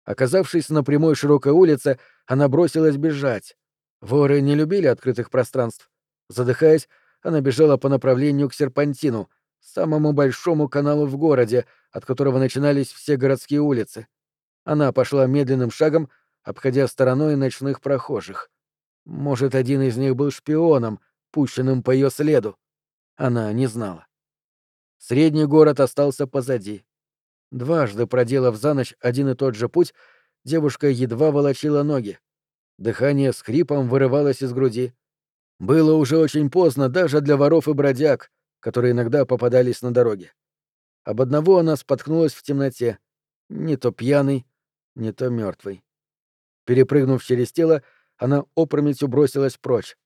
Оказавшись на прямой широкой улице, она бросилась бежать. Воры не любили открытых пространств. Задыхаясь, она бежала по направлению к серпантину, самому большому каналу в городе, от которого начинались все городские улицы. Она пошла медленным шагом, обходя стороной ночных прохожих. Может, один из них был шпионом, пущенным по ее следу. Она не знала. Средний город остался позади. Дважды проделав за ночь один и тот же путь, девушка едва волочила ноги. Дыхание с хрипом вырывалось из груди. Было уже очень поздно даже для воров и бродяг, которые иногда попадались на дороге. Об одного она споткнулась в темноте. Не то пьяный, не то мертвый. Перепрыгнув через тело, она опрометью бросилась прочь.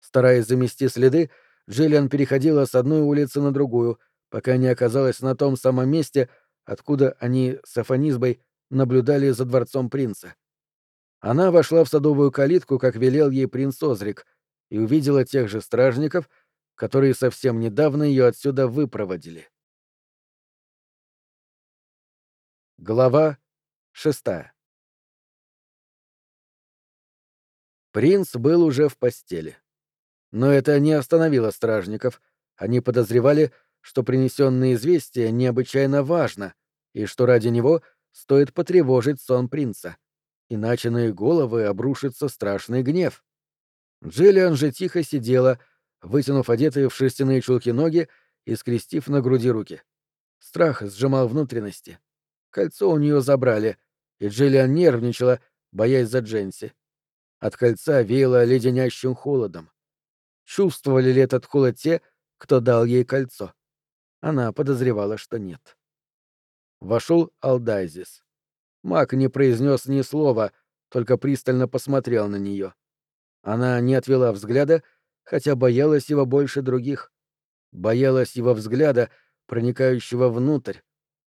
Стараясь замести следы, Джиллиан переходила с одной улицы на другую, пока не оказалась на том самом месте, откуда они с Афанизбой наблюдали за дворцом принца. Она вошла в садовую калитку, как велел ей принц Озрик, и увидела тех же стражников, которые совсем недавно ее отсюда выпроводили. Глава шестая Принц был уже в постели. Но это не остановило стражников. Они подозревали, что принесенное известие необычайно важно, и что ради него стоит потревожить сон принца. Иначе на их головы обрушится страшный гнев. Джиллиан же тихо сидела, вытянув одетые в шерстяные чулки ноги и скрестив на груди руки. Страх сжимал внутренности. Кольцо у нее забрали, и Джиллиан нервничала, боясь за Дженси. От кольца веяло леденящим холодом. Чувствовали ли этот холод те, кто дал ей кольцо? Она подозревала, что нет. Вошел Алдайзис. Маг не произнес ни слова, только пристально посмотрел на нее. Она не отвела взгляда, хотя боялась его больше других. Боялась его взгляда, проникающего внутрь,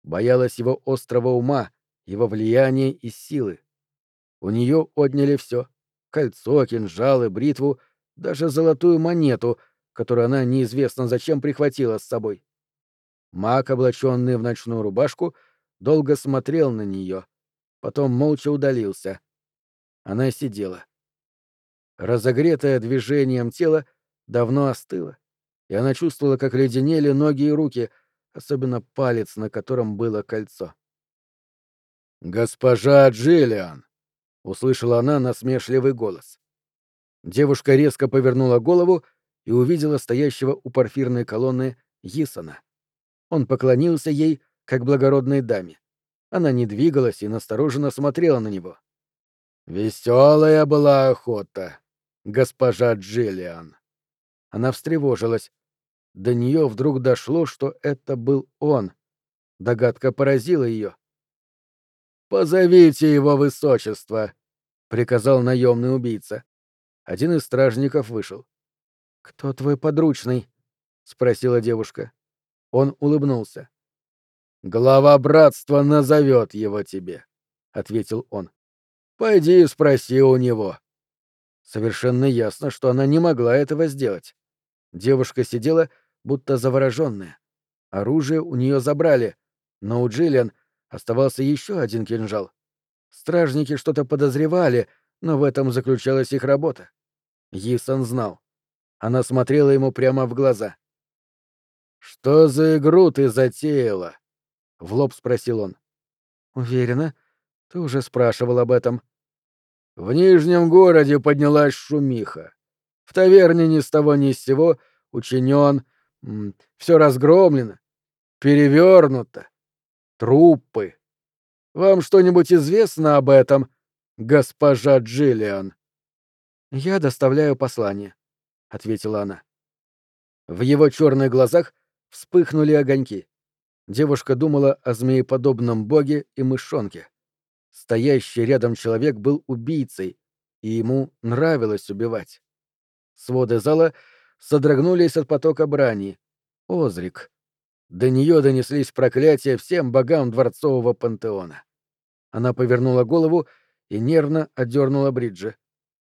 боялась его острого ума, его влияния и силы. У нее отняли все — кольцо, кинжалы, бритву — даже золотую монету, которую она неизвестно зачем прихватила с собой. Маг, облаченный в ночную рубашку, долго смотрел на нее, потом молча удалился. Она сидела. Разогретая движением тела давно остыла, и она чувствовала, как леденели ноги и руки, особенно палец, на котором было кольцо. «Госпожа Джиллиан!» — услышала она насмешливый голос. Девушка резко повернула голову и увидела стоящего у порфирной колонны Йисона. Он поклонился ей, как благородной даме. Она не двигалась и настороженно смотрела на него. Веселая была охота, госпожа Джиллиан. Она встревожилась. До нее вдруг дошло, что это был он. Догадка поразила ее. «Позовите его высочество», — приказал наемный убийца. Один из стражников вышел. «Кто твой подручный?» — спросила девушка. Он улыбнулся. «Глава братства назовет его тебе», — ответил он. «Пойди и спроси у него». Совершенно ясно, что она не могла этого сделать. Девушка сидела, будто завороженная. Оружие у нее забрали, но у Джиллиан оставался еще один кинжал. Стражники что-то подозревали, но в этом заключалась их работа. Йисон знал. Она смотрела ему прямо в глаза. «Что за игру ты затеяла?» — в лоб спросил он. «Уверена, ты уже спрашивал об этом». В Нижнем городе поднялась шумиха. В таверне ни с того ни с сего учинен, все разгромлено, перевернуто, трупы. Вам что-нибудь известно об этом, госпожа Джиллиан? «Я доставляю послание», — ответила она. В его черных глазах вспыхнули огоньки. Девушка думала о змееподобном боге и мышонке. Стоящий рядом человек был убийцей, и ему нравилось убивать. Своды зала содрогнулись от потока брани. Озрик. До нее донеслись проклятия всем богам дворцового пантеона. Она повернула голову и нервно отдернула бриджи.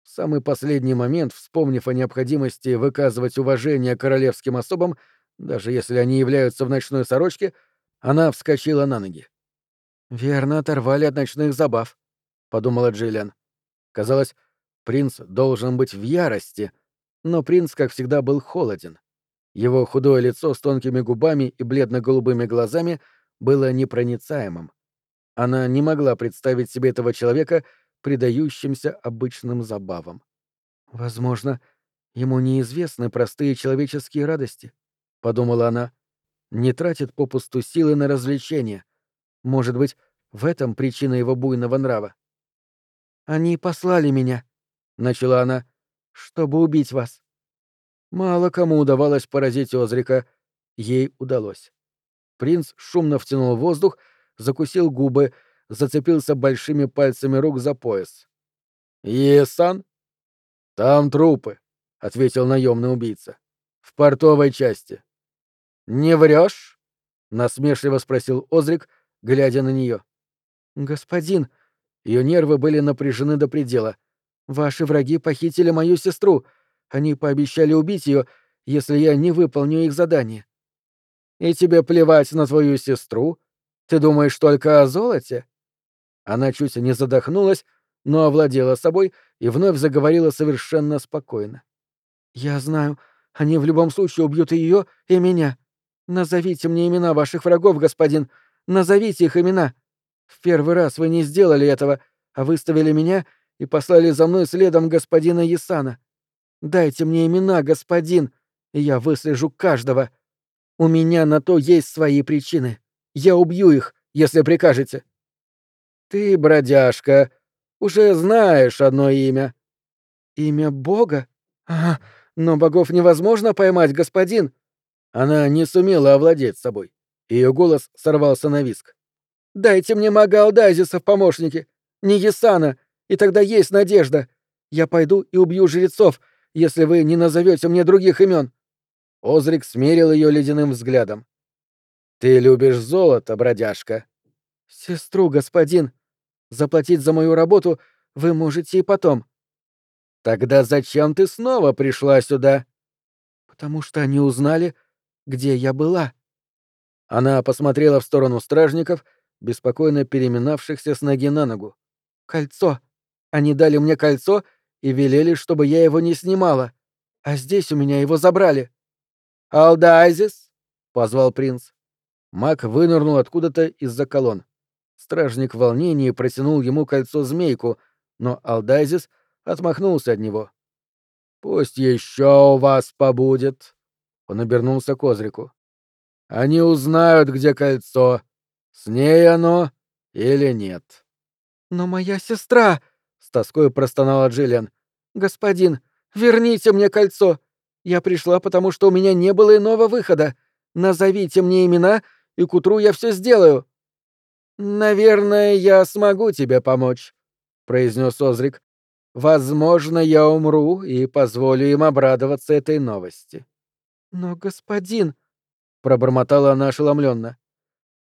В самый последний момент, вспомнив о необходимости выказывать уважение королевским особам, даже если они являются в ночной сорочке, она вскочила на ноги. «Верно, оторвали от ночных забав», — подумала Джиллиан. Казалось, принц должен быть в ярости, но принц, как всегда, был холоден. Его худое лицо с тонкими губами и бледно-голубыми глазами было непроницаемым. Она не могла представить себе этого человека предающимся обычным забавам. Возможно, ему неизвестны простые человеческие радости, — подумала она. Не тратит попусту силы на развлечения. Может быть, в этом причина его буйного нрава. «Они послали меня», — начала она, — «чтобы убить вас». Мало кому удавалось поразить Озрика. Ей удалось. Принц шумно втянул воздух, закусил губы, зацепился большими пальцами рук за пояс. «Есан?» «Там трупы», — ответил наемный убийца. «В портовой части». «Не врешь?» — насмешливо спросил Озрик, глядя на нее. «Господин...» Ее нервы были напряжены до предела. «Ваши враги похитили мою сестру. Они пообещали убить ее, если я не выполню их задание». «И тебе плевать на твою сестру? Ты думаешь только о золоте?» Она чуть не задохнулась, но овладела собой и вновь заговорила совершенно спокойно. «Я знаю, они в любом случае убьют ее и меня. Назовите мне имена ваших врагов, господин. Назовите их имена. В первый раз вы не сделали этого, а выставили меня и послали за мной следом господина Ясана. Дайте мне имена, господин, и я выслежу каждого. У меня на то есть свои причины. Я убью их, если прикажете». «Ты, бродяжка, уже знаешь одно имя». «Имя Бога? Ага, но богов невозможно поймать, господин». Она не сумела овладеть собой. Ее голос сорвался на виск. «Дайте мне мага Алдазиса в помощники, не Есана, и тогда есть надежда. Я пойду и убью жрецов, если вы не назовете мне других имен. Озрик смерил ее ледяным взглядом. «Ты любишь золото, бродяжка?» «Сестру, господин. Заплатить за мою работу вы можете и потом». «Тогда зачем ты снова пришла сюда?» «Потому что они узнали, где я была». Она посмотрела в сторону стражников, беспокойно переминавшихся с ноги на ногу. «Кольцо. Они дали мне кольцо и велели, чтобы я его не снимала. А здесь у меня его забрали». «Алдазис!» — позвал принц. Маг вынырнул откуда-то из-за колонн. Стражник в волнении протянул ему кольцо-змейку, но Алдазис отмахнулся от него. «Пусть еще у вас побудет», — он обернулся к Озрику. «Они узнают, где кольцо, с ней оно или нет». «Но моя сестра!» — с тоской простонала Джиллиан. «Господин, верните мне кольцо! Я пришла, потому что у меня не было иного выхода. Назовите мне имена, и к утру я все сделаю». «Наверное, я смогу тебе помочь», — произнес Озрик. «Возможно, я умру и позволю им обрадоваться этой новости». «Но, господин...» — пробормотала она ошеломленно.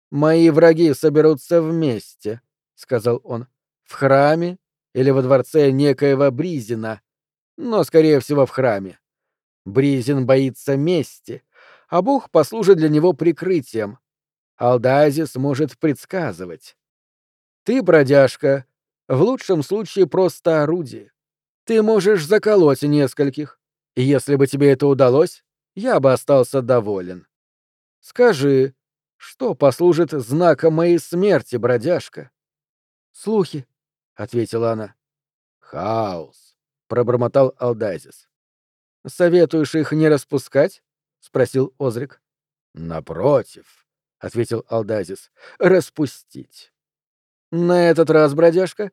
«Мои враги соберутся вместе», — сказал он, — «в храме или во дворце некоего Бризина, но, скорее всего, в храме. Бризин боится мести, а Бог послужит для него прикрытием. Алдазис может предсказывать. Ты, бродяжка, в лучшем случае просто орудие. Ты можешь заколоть нескольких, и если бы тебе это удалось, я бы остался доволен. Скажи, что послужит знаком моей смерти, бродяжка? Слухи, ответила она. Хаос, пробормотал Алдазис. Советуешь их не распускать? спросил Озрик. Напротив, — ответил Алдазис, — распустить. На этот раз, бродяжка,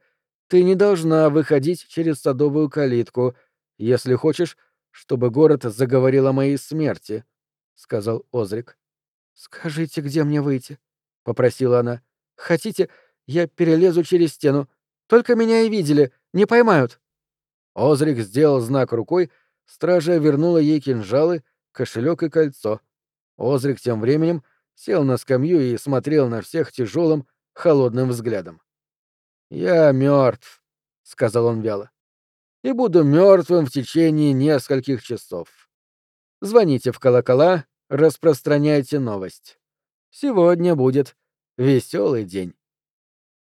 ты не должна выходить через садовую калитку, если хочешь, чтобы город заговорил о моей смерти, — сказал Озрик. — Скажите, где мне выйти? — попросила она. — Хотите, я перелезу через стену? Только меня и видели, не поймают. Озрик сделал знак рукой, стража вернула ей кинжалы, кошелек и кольцо. Озрик тем временем сел на скамью и смотрел на всех тяжелым, холодным взглядом. «Я мертв», — сказал он вяло, — «и буду мертвым в течение нескольких часов. Звоните в колокола, распространяйте новость. Сегодня будет веселый день».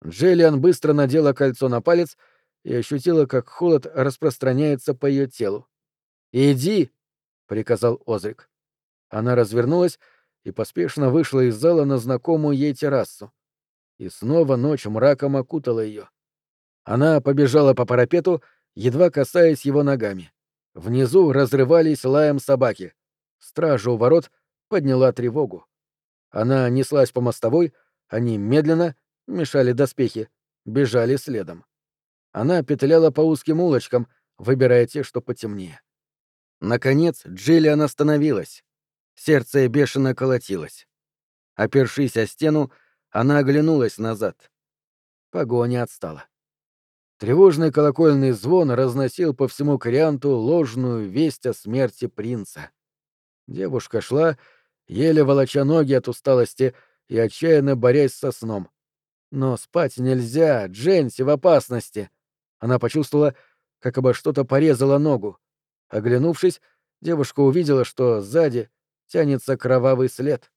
Джиллиан быстро надела кольцо на палец и ощутила, как холод распространяется по ее телу. «Иди!» — приказал Озрик. Она развернулась и поспешно вышла из зала на знакомую ей террасу. И снова ночь мраком окутала ее. Она побежала по парапету, едва касаясь его ногами. Внизу разрывались лаем собаки. Стража у ворот подняла тревогу. Она неслась по мостовой, они медленно, мешали доспехи, бежали следом. Она петляла по узким улочкам, выбирая те, что потемнее. Наконец Джиллиан остановилась. Сердце бешено колотилось. Опершись о стену, она оглянулась назад. Погоня отстала. Тревожный колокольный звон разносил по всему Корианту ложную весть о смерти принца. Девушка шла, еле волоча ноги от усталости и отчаянно борясь со сном. Но спать нельзя, Дженси в опасности. Она почувствовала, как обо что-то порезала ногу. Оглянувшись, девушка увидела, что сзади тянется кровавый след.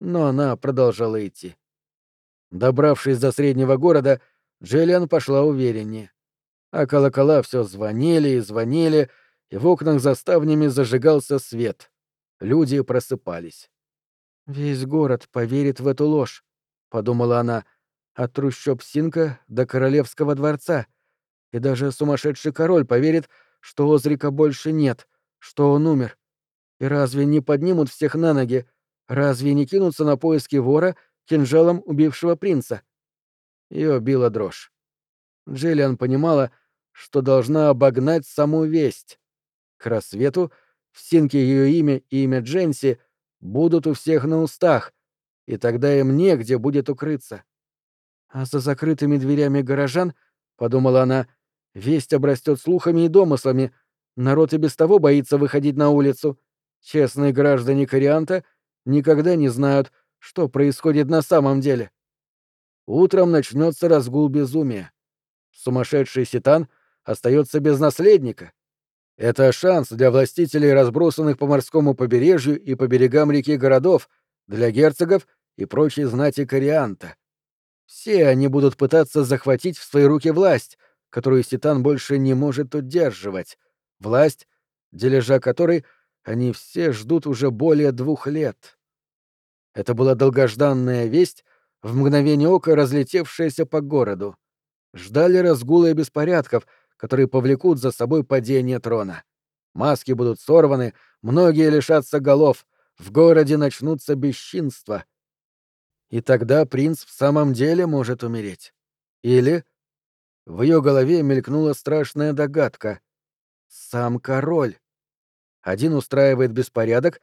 Но она продолжала идти. Добравшись до среднего города, Джиллиан пошла увереннее. А колокола все звонили и звонили, и в окнах за ставнями зажигался свет. Люди просыпались. «Весь город поверит в эту ложь», — подумала она, — «от трущоб Синка до Королевского дворца. И даже сумасшедший король поверит, что Озрика больше нет, что он умер. И разве не поднимут всех на ноги? Разве не кинутся на поиски вора, кинжалом убившего принца?» Ее била дрожь. Джиллиан понимала, что должна обогнать саму весть. К рассвету в Синке ее имя и имя Дженси будут у всех на устах, и тогда им негде будет укрыться. А за закрытыми дверями горожан, — подумала она, — весть обрастет слухами и домыслами. Народ и без того боится выходить на улицу. Честные граждане Корианта никогда не знают, что происходит на самом деле. Утром начнется разгул безумия. Сумасшедший Ситан остается без наследника. Это шанс для властителей разбросанных по морскому побережью и по берегам реки городов, для герцогов и прочей знати Корианта. Все они будут пытаться захватить в свои руки власть, которую Ситан больше не может удерживать. Власть, дележа которой они все ждут уже более двух лет. Это была долгожданная весть, в мгновение ока разлетевшаяся по городу. Ждали разгула и беспорядков, которые повлекут за собой падение трона. Маски будут сорваны, многие лишатся голов, в городе начнутся бесчинства. И тогда принц в самом деле может умереть. Или... В ее голове мелькнула страшная догадка. Сам король. Один устраивает беспорядок,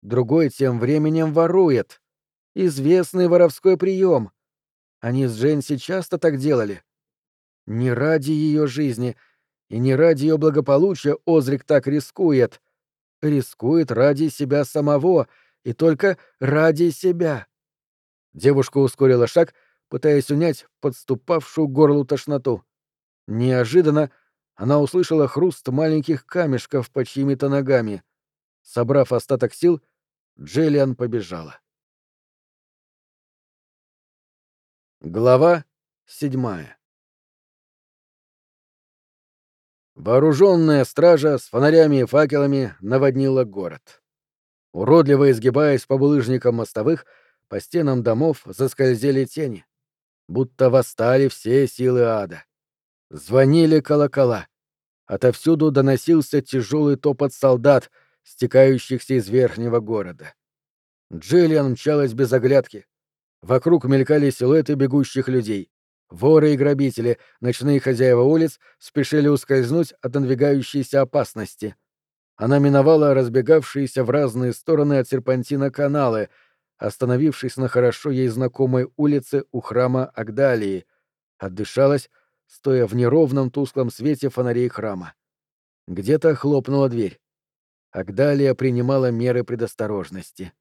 другой тем временем ворует. Известный воровской прием. Они с Дженси часто так делали. Не ради ее жизни и не ради ее благополучия Озрик так рискует. Рискует ради себя самого и только ради себя. Девушка ускорила шаг, пытаясь унять подступавшую к горлу тошноту. Неожиданно она услышала хруст маленьких камешков под чьими-то ногами. Собрав остаток сил, Джиллиан побежала. Глава седьмая Вооруженная стража с фонарями и факелами наводнила город. Уродливо изгибаясь по булыжникам мостовых, по стенам домов заскользили тени. Будто восстали все силы ада. Звонили колокола. Отовсюду доносился тяжелый топот солдат, стекающихся из верхнего города. Джиллиан мчалась без оглядки, Вокруг мелькали силуэты бегущих людей. Воры и грабители, ночные хозяева улиц, спешили ускользнуть от надвигающейся опасности. Она миновала разбегавшиеся в разные стороны от серпантина каналы, остановившись на хорошо ей знакомой улице у храма Агдалии, отдышалась, стоя в неровном тусклом свете фонарей храма. Где-то хлопнула дверь. Агдалия принимала меры предосторожности.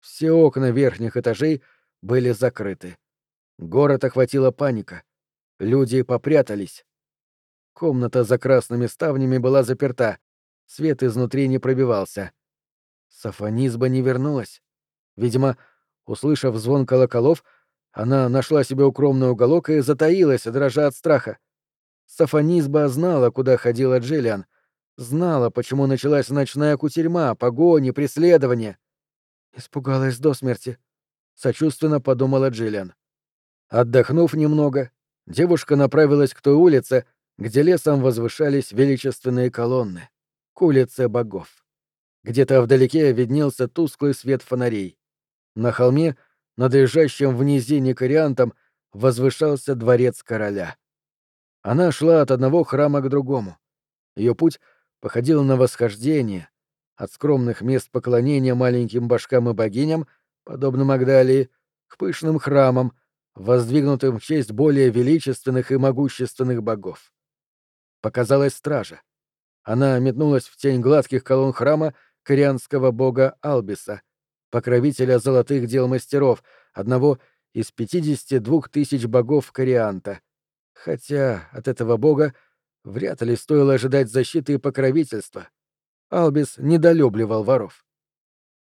Все окна верхних этажей — были закрыты. Город охватила паника. Люди попрятались. Комната за красными ставнями была заперта. Свет изнутри не пробивался. Сафонизба не вернулась. Видимо, услышав звон колоколов, она нашла себе укромный уголок и затаилась, дрожа от страха. Сафонизба знала, куда ходила Джиллиан. Знала, почему началась ночная кутерьма, погони, преследование. Испугалась до смерти, — сочувственно подумала Джиллиан. Отдохнув немного, девушка направилась к той улице, где лесом возвышались величественные колонны, к улице богов. Где-то вдалеке виднелся тусклый свет фонарей. На холме, над лежащим в низине кориантом, возвышался дворец короля. Она шла от одного храма к другому. Ее путь походил на восхождение, от скромных мест поклонения маленьким башкам и богиням — подобно Магдалии, к пышным храмам, воздвигнутым в честь более величественных и могущественных богов. Показалась стража. Она метнулась в тень гладких колонн храма корианского бога Албиса, покровителя золотых дел мастеров, одного из 52 тысяч богов Корианта. Хотя от этого бога вряд ли стоило ожидать защиты и покровительства. Албис недолюбливал воров.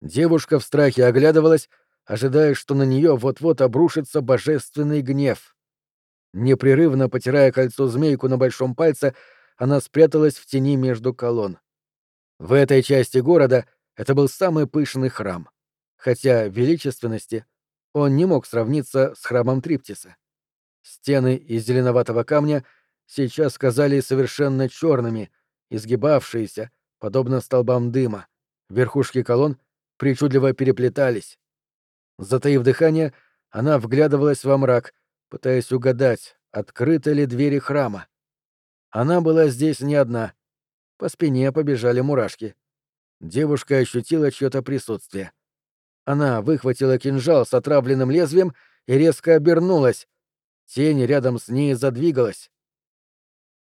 Девушка в страхе оглядывалась, ожидая, что на нее вот-вот обрушится божественный гнев. Непрерывно потирая кольцо змейку на большом пальце, она спряталась в тени между колонн. В этой части города это был самый пышный храм, хотя в величественности он не мог сравниться с храмом Триптиса. Стены из зеленоватого камня сейчас казались совершенно черными, изгибавшиеся, подобно столбам дыма. Верхушки колонн причудливо переплетались. Затаив дыхание, она вглядывалась во мрак, пытаясь угадать, открыты ли двери храма. Она была здесь не одна. По спине побежали мурашки. Девушка ощутила чьё-то присутствие. Она выхватила кинжал с отравленным лезвием и резко обернулась. Тень рядом с ней задвигалась.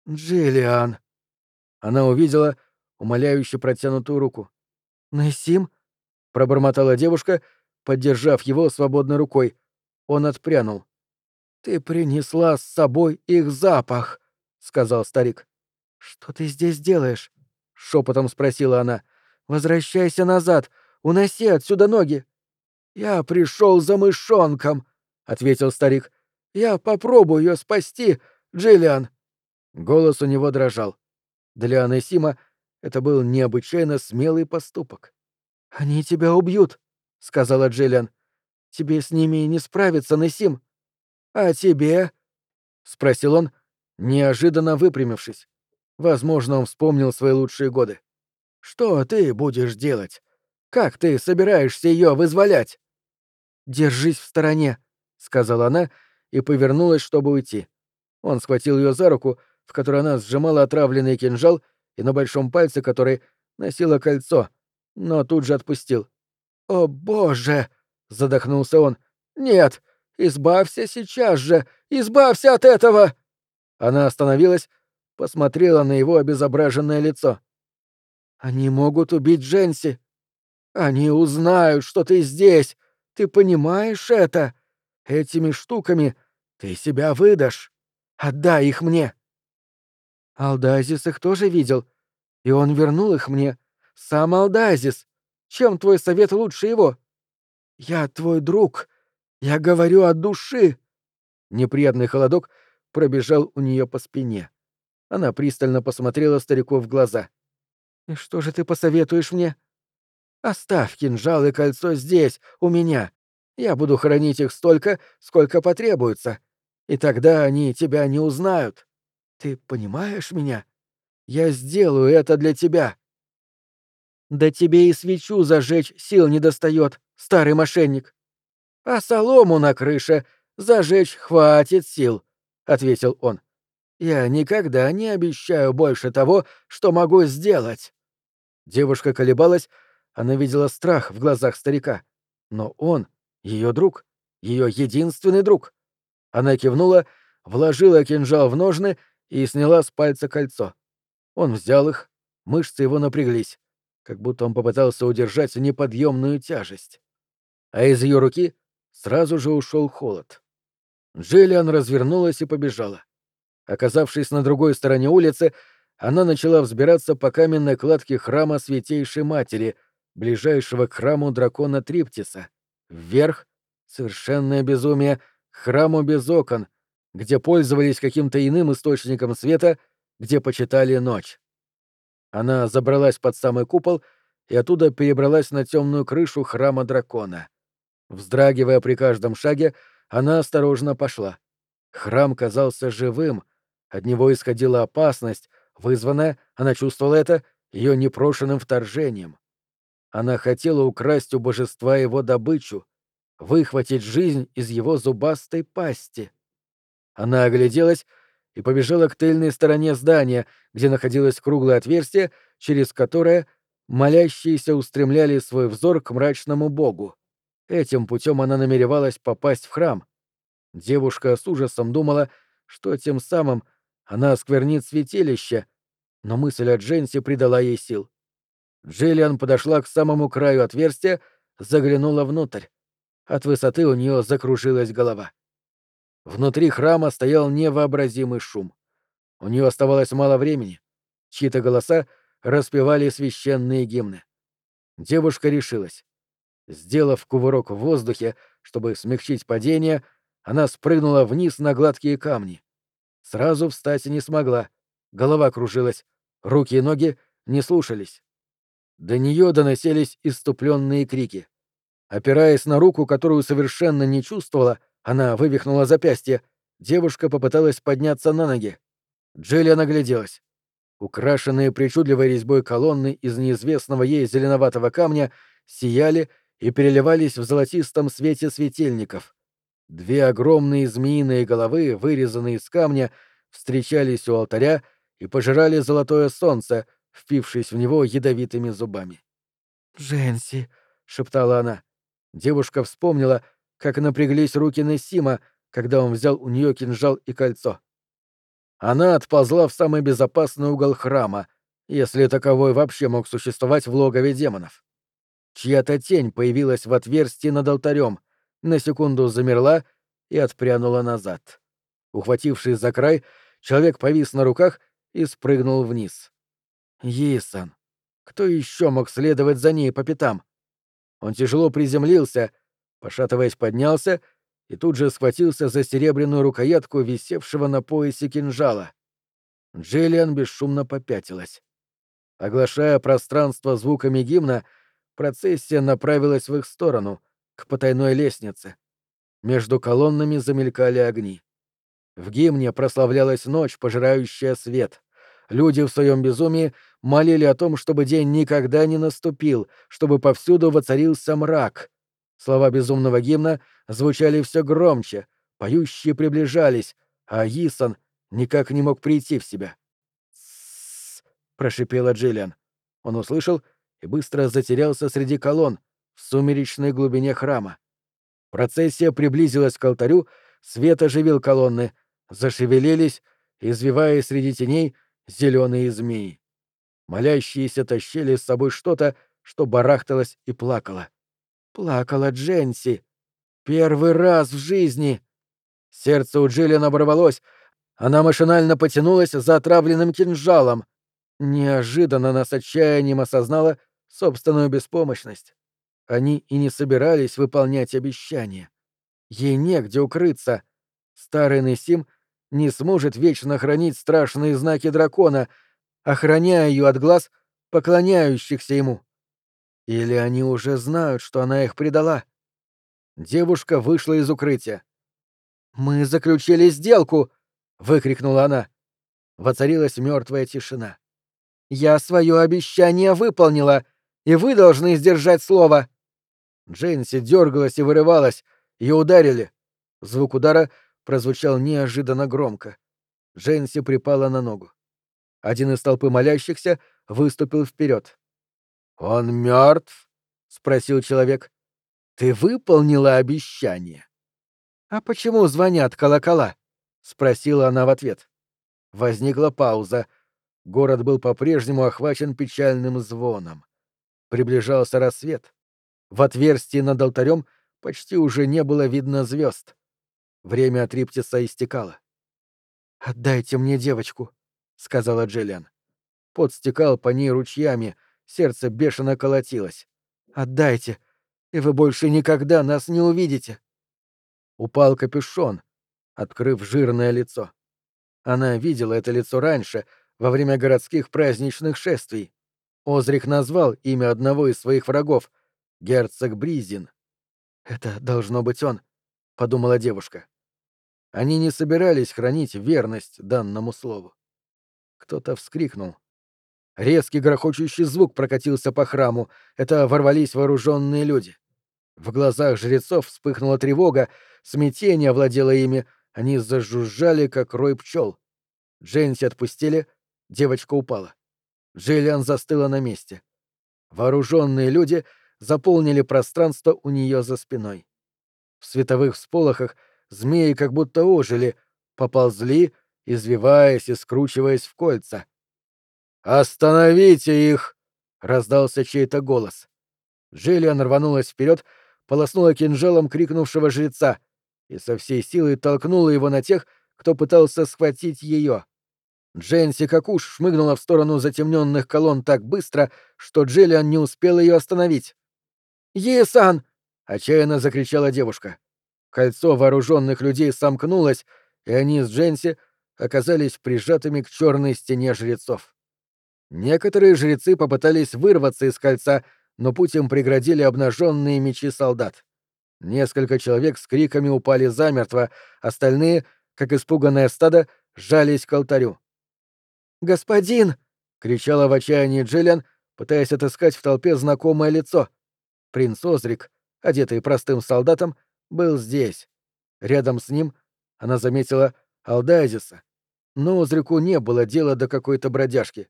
«Джиллиан!» Она увидела умоляюще протянутую руку. «Насим?» — пробормотала девушка, поддержав его свободной рукой. Он отпрянул. «Ты принесла с собой их запах!» — сказал старик. «Что ты здесь делаешь?» — шепотом спросила она. «Возвращайся назад! Уноси отсюда ноги!» «Я пришел за мышонком!» — ответил старик. «Я попробую ее спасти, Джиллиан!» Голос у него дрожал. Для Анессима это был необычайно смелый поступок. «Они тебя убьют», — сказала Джиллиан. «Тебе с ними не справиться, Несим». «А тебе?» — спросил он, неожиданно выпрямившись. Возможно, он вспомнил свои лучшие годы. «Что ты будешь делать? Как ты собираешься ее вызволять?» «Держись в стороне», — сказала она и повернулась, чтобы уйти. Он схватил ее за руку, в которой она сжимала отравленный кинжал, и на большом пальце которой носила кольцо, но тут же отпустил. «О, боже!» — задохнулся он. «Нет! Избавься сейчас же! Избавься от этого!» Она остановилась, посмотрела на его обезображенное лицо. «Они могут убить Дженси. Они узнают, что ты здесь. Ты понимаешь это? Этими штуками ты себя выдашь. Отдай их мне». Алдазис их тоже видел, и он вернул их мне. Сам Алдазис. Чем твой совет лучше его? Я твой друг. Я говорю от души. Неприятный холодок — пробежал у нее по спине. Она пристально посмотрела старику в глаза. «И что же ты посоветуешь мне?» «Оставь кинжал и кольцо здесь, у меня. Я буду хранить их столько, сколько потребуется. И тогда они тебя не узнают. Ты понимаешь меня? Я сделаю это для тебя». «Да тебе и свечу зажечь сил не достает, старый мошенник. А солому на крыше зажечь хватит сил», — ответил он. «Я никогда не обещаю больше того, что могу сделать». Девушка колебалась, она видела страх в глазах старика. Но он — ее друг, ее единственный друг. Она кивнула, вложила кинжал в ножны и сняла с пальца кольцо. Он взял их, мышцы его напряглись, как будто он попытался удержать неподъемную тяжесть. А из ее руки сразу же ушел холод. Джиллиан развернулась и побежала. Оказавшись на другой стороне улицы, она начала взбираться по каменной кладке храма Святейшей Матери, ближайшего к храму дракона Триптиса. Вверх — совершенное безумие — храму без окон, где пользовались каким-то иным источником света, где почитали ночь. Она забралась под самый купол и оттуда перебралась на темную крышу храма дракона. Вздрагивая при каждом шаге, она осторожно пошла. Храм казался живым, от него исходила опасность, вызванная, она чувствовала это, ее непрошенным вторжением. Она хотела украсть у божества его добычу, выхватить жизнь из его зубастой пасти. Она огляделась и побежала к тыльной стороне здания, где находилось круглое отверстие, через которое молящиеся устремляли свой взор к мрачному богу. Этим путем она намеревалась попасть в храм. Девушка с ужасом думала, что тем самым она осквернит святилище, но мысль о Дженси придала ей сил. Джиллиан подошла к самому краю отверстия, заглянула внутрь. От высоты у нее закружилась голова. Внутри храма стоял невообразимый шум. У нее оставалось мало времени. Чьи-то голоса распевали священные гимны. Девушка решилась. Сделав кувырок в воздухе, чтобы смягчить падение, она спрыгнула вниз на гладкие камни. Сразу встать не смогла. Голова кружилась, руки и ноги не слушались. До нее доносились иступленные крики. Опираясь на руку, которую совершенно не чувствовала, она вывихнула запястье. Девушка попыталась подняться на ноги. Джиллиан огляделась. Украшенные причудливой резьбой колонны из неизвестного ей зеленоватого камня сияли и переливались в золотистом свете светильников. Две огромные змеиные головы, вырезанные из камня, встречались у алтаря и пожирали золотое солнце, впившись в него ядовитыми зубами. «Дженси», — шептала она. Девушка вспомнила, как напряглись руки Нессима, когда он взял у нее кинжал и кольцо. Она отползла в самый безопасный угол храма, если таковой вообще мог существовать в логове демонов. Чья-то тень появилась в отверстии над алтарем, на секунду замерла и отпрянула назад. Ухватившись за край, человек повис на руках и спрыгнул вниз. Исан. Кто еще мог следовать за ней по пятам? Он тяжело приземлился, пошатываясь, поднялся и тут же схватился за серебряную рукоятку висевшего на поясе кинжала. Джиллиан бесшумно попятилась. Оглашая пространство звуками гимна, процессия направилась в их сторону, к потайной лестнице. Между колоннами замелькали огни. В гимне прославлялась ночь, пожирающая свет. Люди в своем безумии молили о том, чтобы день никогда не наступил, чтобы повсюду воцарился мрак. Слова безумного гимна звучали все громче, поющие приближались, а Исон никак не мог прийти в себя. «Тссс», — прошипела Джиллиан. Он услышал и быстро затерялся среди колонн в сумеречной глубине храма. Процессия приблизилась к алтарю, свет оживил колонны, зашевелились, извиваясь среди теней, зеленые змеи. Молящиеся тащили с собой что-то, что барахталось и плакало. Плакала Дженси. Первый раз в жизни. Сердце у Джиллиан оборвалось. Она машинально потянулась за отравленным кинжалом. Неожиданно она с отчаянием осознала собственную беспомощность. Они и не собирались выполнять обещания. Ей негде укрыться. Старый Несим не сможет вечно хранить страшные знаки дракона, охраняя ее от глаз, поклоняющихся ему. Или они уже знают, что она их предала? Девушка вышла из укрытия. «Мы заключили сделку!» — выкрикнула она. Воцарилась мертвая тишина. «Я свое обещание выполнила, и вы должны сдержать слово!» Джейнси дергалась и вырывалась, ее ударили. Звук удара прозвучал неожиданно громко. Джейнси припала на ногу. Один из толпы молящихся выступил вперед. Он мертв? спросил человек. Ты выполнила обещание. А почему звонят колокола? спросила она в ответ. Возникла пауза. Город был по-прежнему охвачен печальным звоном. Приближался рассвет. В отверстии над алтарем почти уже не было видно звезд. Время от Риптиса истекало. «Отдайте мне девочку», — сказала Джиллиан. Пот стекал по ней ручьями, сердце бешено колотилось. «Отдайте, и вы больше никогда нас не увидите». Упал капюшон, открыв жирное лицо. Она видела это лицо раньше, во время городских праздничных шествий. Озрик назвал имя одного из своих врагов — герцог Бризин. «Это должно быть он», — подумала девушка. Они не собирались хранить верность данному слову. Кто-то вскрикнул. Резкий грохочущий звук прокатился по храму. Это ворвались вооруженные люди. В глазах жрецов вспыхнула тревога, смятение овладело ими, они зажужжали, как рой пчел. Дженси отпустили, девочка упала. Джиллиан застыла на месте. Вооруженные люди заполнили пространство у нее за спиной. В световых всполохах змеи как будто ожили, поползли, извиваясь и скручиваясь в кольца. «Остановите их!» — раздался чей-то голос. Джиллиан рванулась вперед, полоснула кинжалом крикнувшего жреца и со всей силы толкнула его на тех, кто пытался схватить ее. Дженси Какуш шмыгнула в сторону затемненных колонн так быстро, что Джиллиан не успел ее остановить. «Есан!» — отчаянно закричала девушка. Кольцо вооруженных людей сомкнулось, и они с Дженси оказались прижатыми к черной стене жрецов. Некоторые жрецы попытались вырваться из кольца, но путь им преградили обнаженные мечи солдат. Несколько человек с криками упали замертво, остальные, как испуганное стадо, сжались к алтарю. «Господин!» — кричала в отчаянии Джиллиан, пытаясь отыскать в толпе знакомое лицо. Принц Озрик, одетый простым солдатом, был здесь. Рядом с ним она заметила Алдайзиса, но Озрику не было дела до какой-то бродяжки.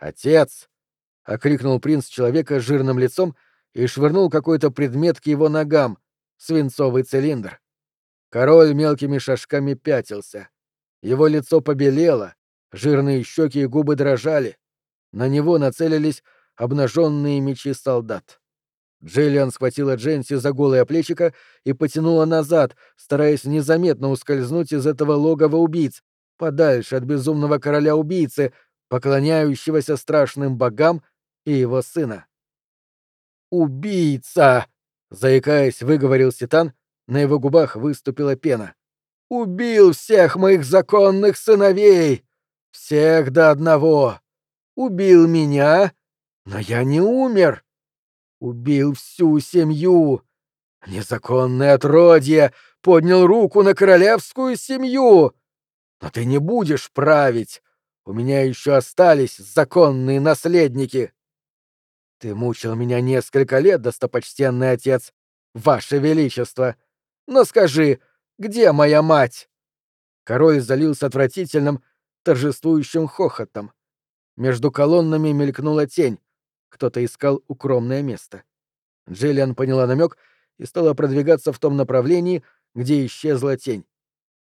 «Отец!» — окрикнул принц человека с жирным лицом и швырнул какой-то предмет к его ногам, свинцовый цилиндр. Король мелкими шажками пятился. Его лицо побелело, Жирные щеки и губы дрожали. На него нацелились обнаженные мечи солдат. Джиллиан схватила Дженси за голое плечико и потянула назад, стараясь незаметно ускользнуть из этого логова убийц, подальше от безумного короля-убийцы, поклоняющегося страшным богам и его сына. «Убийца!» — заикаясь, выговорил Ситан, на его губах выступила пена. «Убил всех моих законных сыновей! Всех до одного. Убил меня, но я не умер. Убил всю семью. Незаконное отродье поднял руку на королевскую семью. Но ты не будешь править. У меня еще остались законные наследники. Ты мучил меня несколько лет, достопочтенный отец, ваше величество. Но скажи, где моя мать? Король залился отвратительным, торжествующим хохотом. Между колоннами мелькнула тень. Кто-то искал укромное место. Джиллиан поняла намек и стала продвигаться в том направлении, где исчезла тень.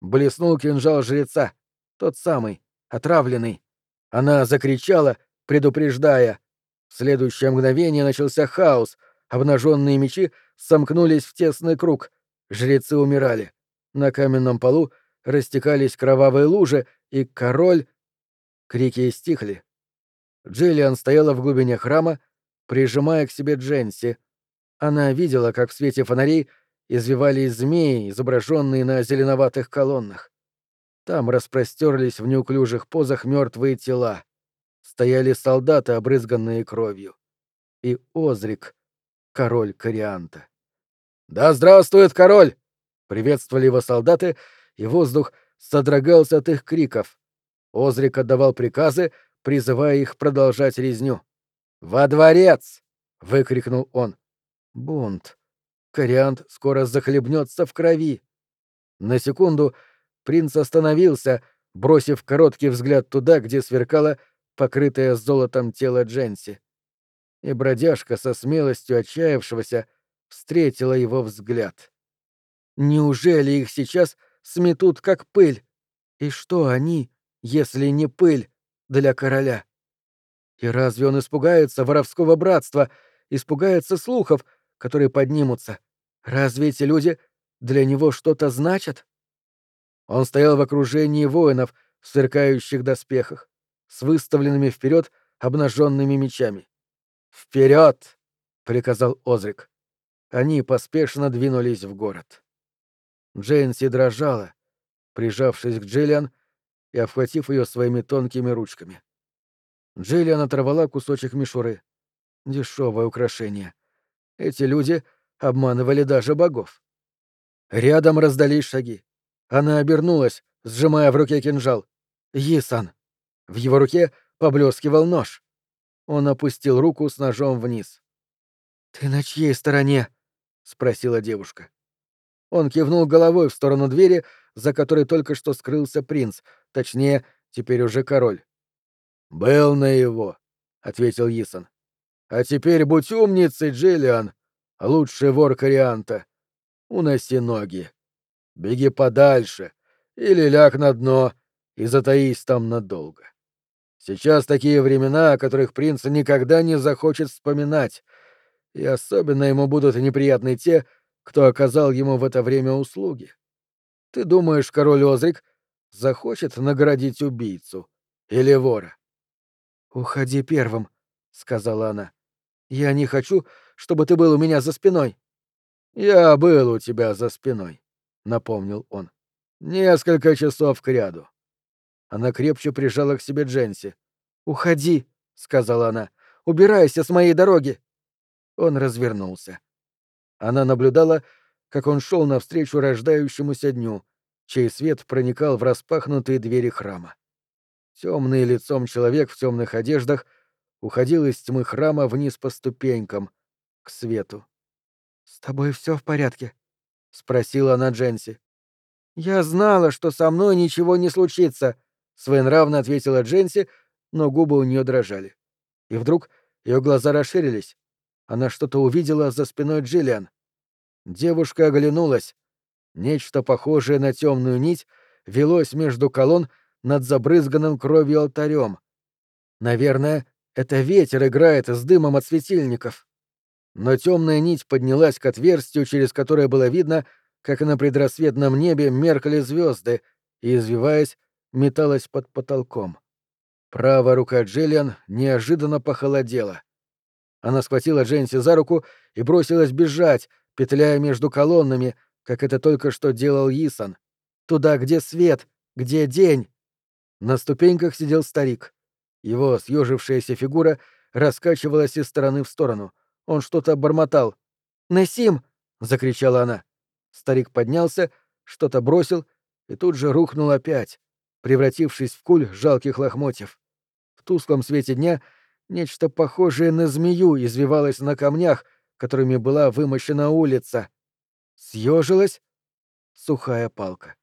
Блеснул кинжал жреца, тот самый, отравленный. Она закричала, предупреждая. В следующее мгновение начался хаос. Обнаженные мечи сомкнулись в тесный круг. Жрецы умирали. На каменном полу растекались кровавые лужи, и король... Крики стихли. Джиллиан стояла в глубине храма, прижимая к себе Дженси. Она видела, как в свете фонарей извивались змеи, изображенные на зеленоватых колоннах. Там распростерлись в неуклюжих позах мертвые тела. Стояли солдаты, обрызганные кровью. И Озрик, король Корианта. «Да здравствует король!» — приветствовали его солдаты, и воздух содрогался от их криков. Озрик отдавал приказы, призывая их продолжать резню. «Во дворец!» — выкрикнул он. «Бунт! Кориант скоро захлебнется в крови!» На секунду принц остановился, бросив короткий взгляд туда, где сверкало покрытое золотом тело Дженси. И бродяжка со смелостью отчаявшегося встретила его взгляд. Неужели их сейчас сметут как пыль. И что они, если не пыль, для короля? И разве он испугается воровского братства, испугается слухов, которые поднимутся? Разве эти люди для него что-то значат? Он стоял в окружении воинов в сверкающих доспехах, с выставленными вперед обнаженными мечами. Вперед! приказал Озрик. Они поспешно двинулись в город. Джейнси дрожала, прижавшись к Джиллиан и обхватив ее своими тонкими ручками. Джиллиан оторвала кусочек мишуры. Дешевое украшение. Эти люди обманывали даже богов. Рядом раздались шаги. Она обернулась, сжимая в руке кинжал. Исан. В его руке поблескивал нож. Он опустил руку с ножом вниз. «Ты на чьей стороне?» — спросила девушка. Он кивнул головой в сторону двери, за которой только что скрылся принц, точнее, теперь уже король. «Был на его», — ответил Исон. А теперь будь умницей, Джиллиан, лучший вор Корианта. Уноси ноги. Беги подальше или ляг на дно и затаись там надолго. Сейчас такие времена, о которых принц никогда не захочет вспоминать, и особенно ему будут неприятны те, кто оказал ему в это время услуги. Ты думаешь, король Озрик захочет наградить убийцу или вора? — Уходи первым, — сказала она. — Я не хочу, чтобы ты был у меня за спиной. — Я был у тебя за спиной, — напомнил он. — Несколько часов кряду. Она крепче прижала к себе Дженси. «Уходи», — сказала она. «Убирайся с моей дороги». Он развернулся. Она наблюдала, как он шел навстречу рождающемуся дню, чей свет проникал в распахнутые двери храма. Темный лицом человек в темных одеждах уходил из тьмы храма вниз по ступенькам, к свету. «С тобой все в порядке?» — спросила она Дженси. «Я знала, что со мной ничего не случится», — своенравно ответила Дженси, но губы у нее дрожали. И вдруг ее глаза расширились. Она что-то увидела за спиной Джиллиан. Девушка оглянулась. Нечто похожее на темную нить велось между колонн над забрызганным кровью алтарем. Наверное, это ветер играет с дымом от светильников. Но темная нить поднялась к отверстию, через которое было видно, как на предрассветном небе меркли звезды и, извиваясь, металась под потолком. Правая рука Джиллиан неожиданно похолодела. Она схватила Дженси за руку и бросилась бежать, петляя между колоннами, как это только что делал Исон. Туда, где свет, где день. На ступеньках сидел старик. Его съежившаяся фигура раскачивалась из стороны в сторону. Он что-то бормотал. «Несим!» — закричала она. Старик поднялся, что-то бросил и тут же рухнул опять, превратившись в куль жалких лохмотьев. В тусклом свете дня нечто похожее на змею извивалось на камнях, которыми была вымощена улица. Съежилась сухая палка.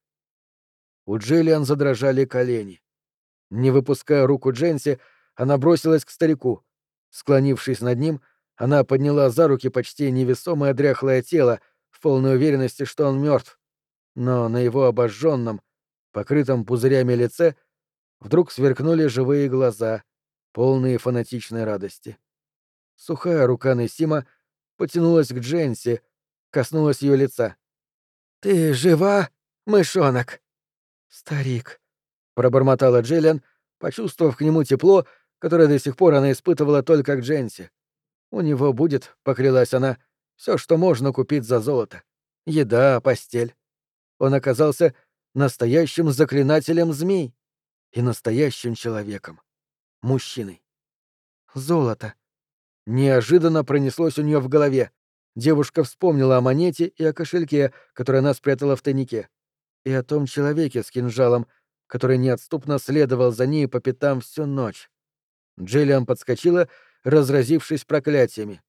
У Джиллиан задрожали колени. Не выпуская руку Дженси, она бросилась к старику. Склонившись над ним, она подняла за руки почти невесомое дряхлое тело, в полной уверенности, что он мертв. Но на его обожженном, покрытом пузырями лице, вдруг сверкнули живые глаза, полные фанатичной радости. Сухая рука Несима потянулась к Дженси, коснулась ее лица. «Ты жива, мышонок?» «Старик», — пробормотала Джиллиан, почувствовав к нему тепло, которое до сих пор она испытывала только к Дженси. «У него будет», — поклялась она, — «все, что можно купить за золото. Еда, постель». Он оказался настоящим заклинателем змей и настоящим человеком. Мужчиной. Золото. Неожиданно пронеслось у нее в голове. Девушка вспомнила о монете и о кошельке, который она спрятала в тайнике. И о том человеке с кинжалом, который неотступно следовал за ней по пятам всю ночь. Джиллиан подскочила, разразившись проклятиями.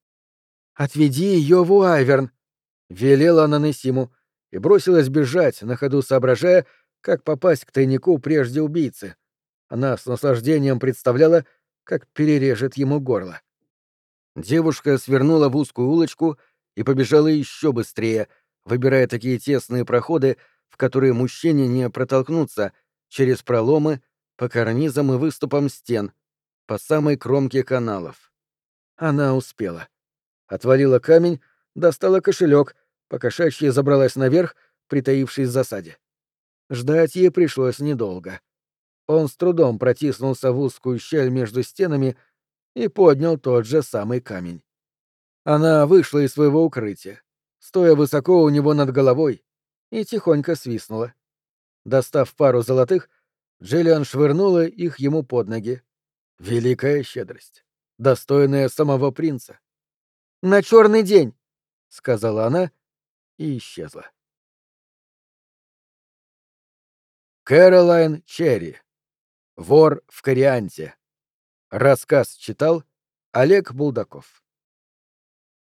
«Отведи ее в Уайверн!» — велела она Несиму и бросилась бежать, на ходу соображая, как попасть к тайнику прежде убийцы. Она с наслаждением представляла, как перережет ему горло. Девушка свернула в узкую улочку и побежала еще быстрее, выбирая такие тесные проходы, в которые мужчине не протолкнуться, через проломы, по карнизам и выступам стен, по самой кромке каналов. Она успела. Отвалила камень, достала кошелек, покошачьи забралась наверх, притаившись в засаде. Ждать ей пришлось недолго. Он с трудом протиснулся в узкую щель между стенами и поднял тот же самый камень. Она вышла из своего укрытия, стоя высоко у него над головой, и тихонько свистнула. Достав пару золотых, Джиллиан швырнула их ему под ноги. Великая щедрость, достойная самого принца. «На черный день!» — сказала она и исчезла. Кэролайн Черри. Вор в Корианте. Рассказ читал Олег Булдаков.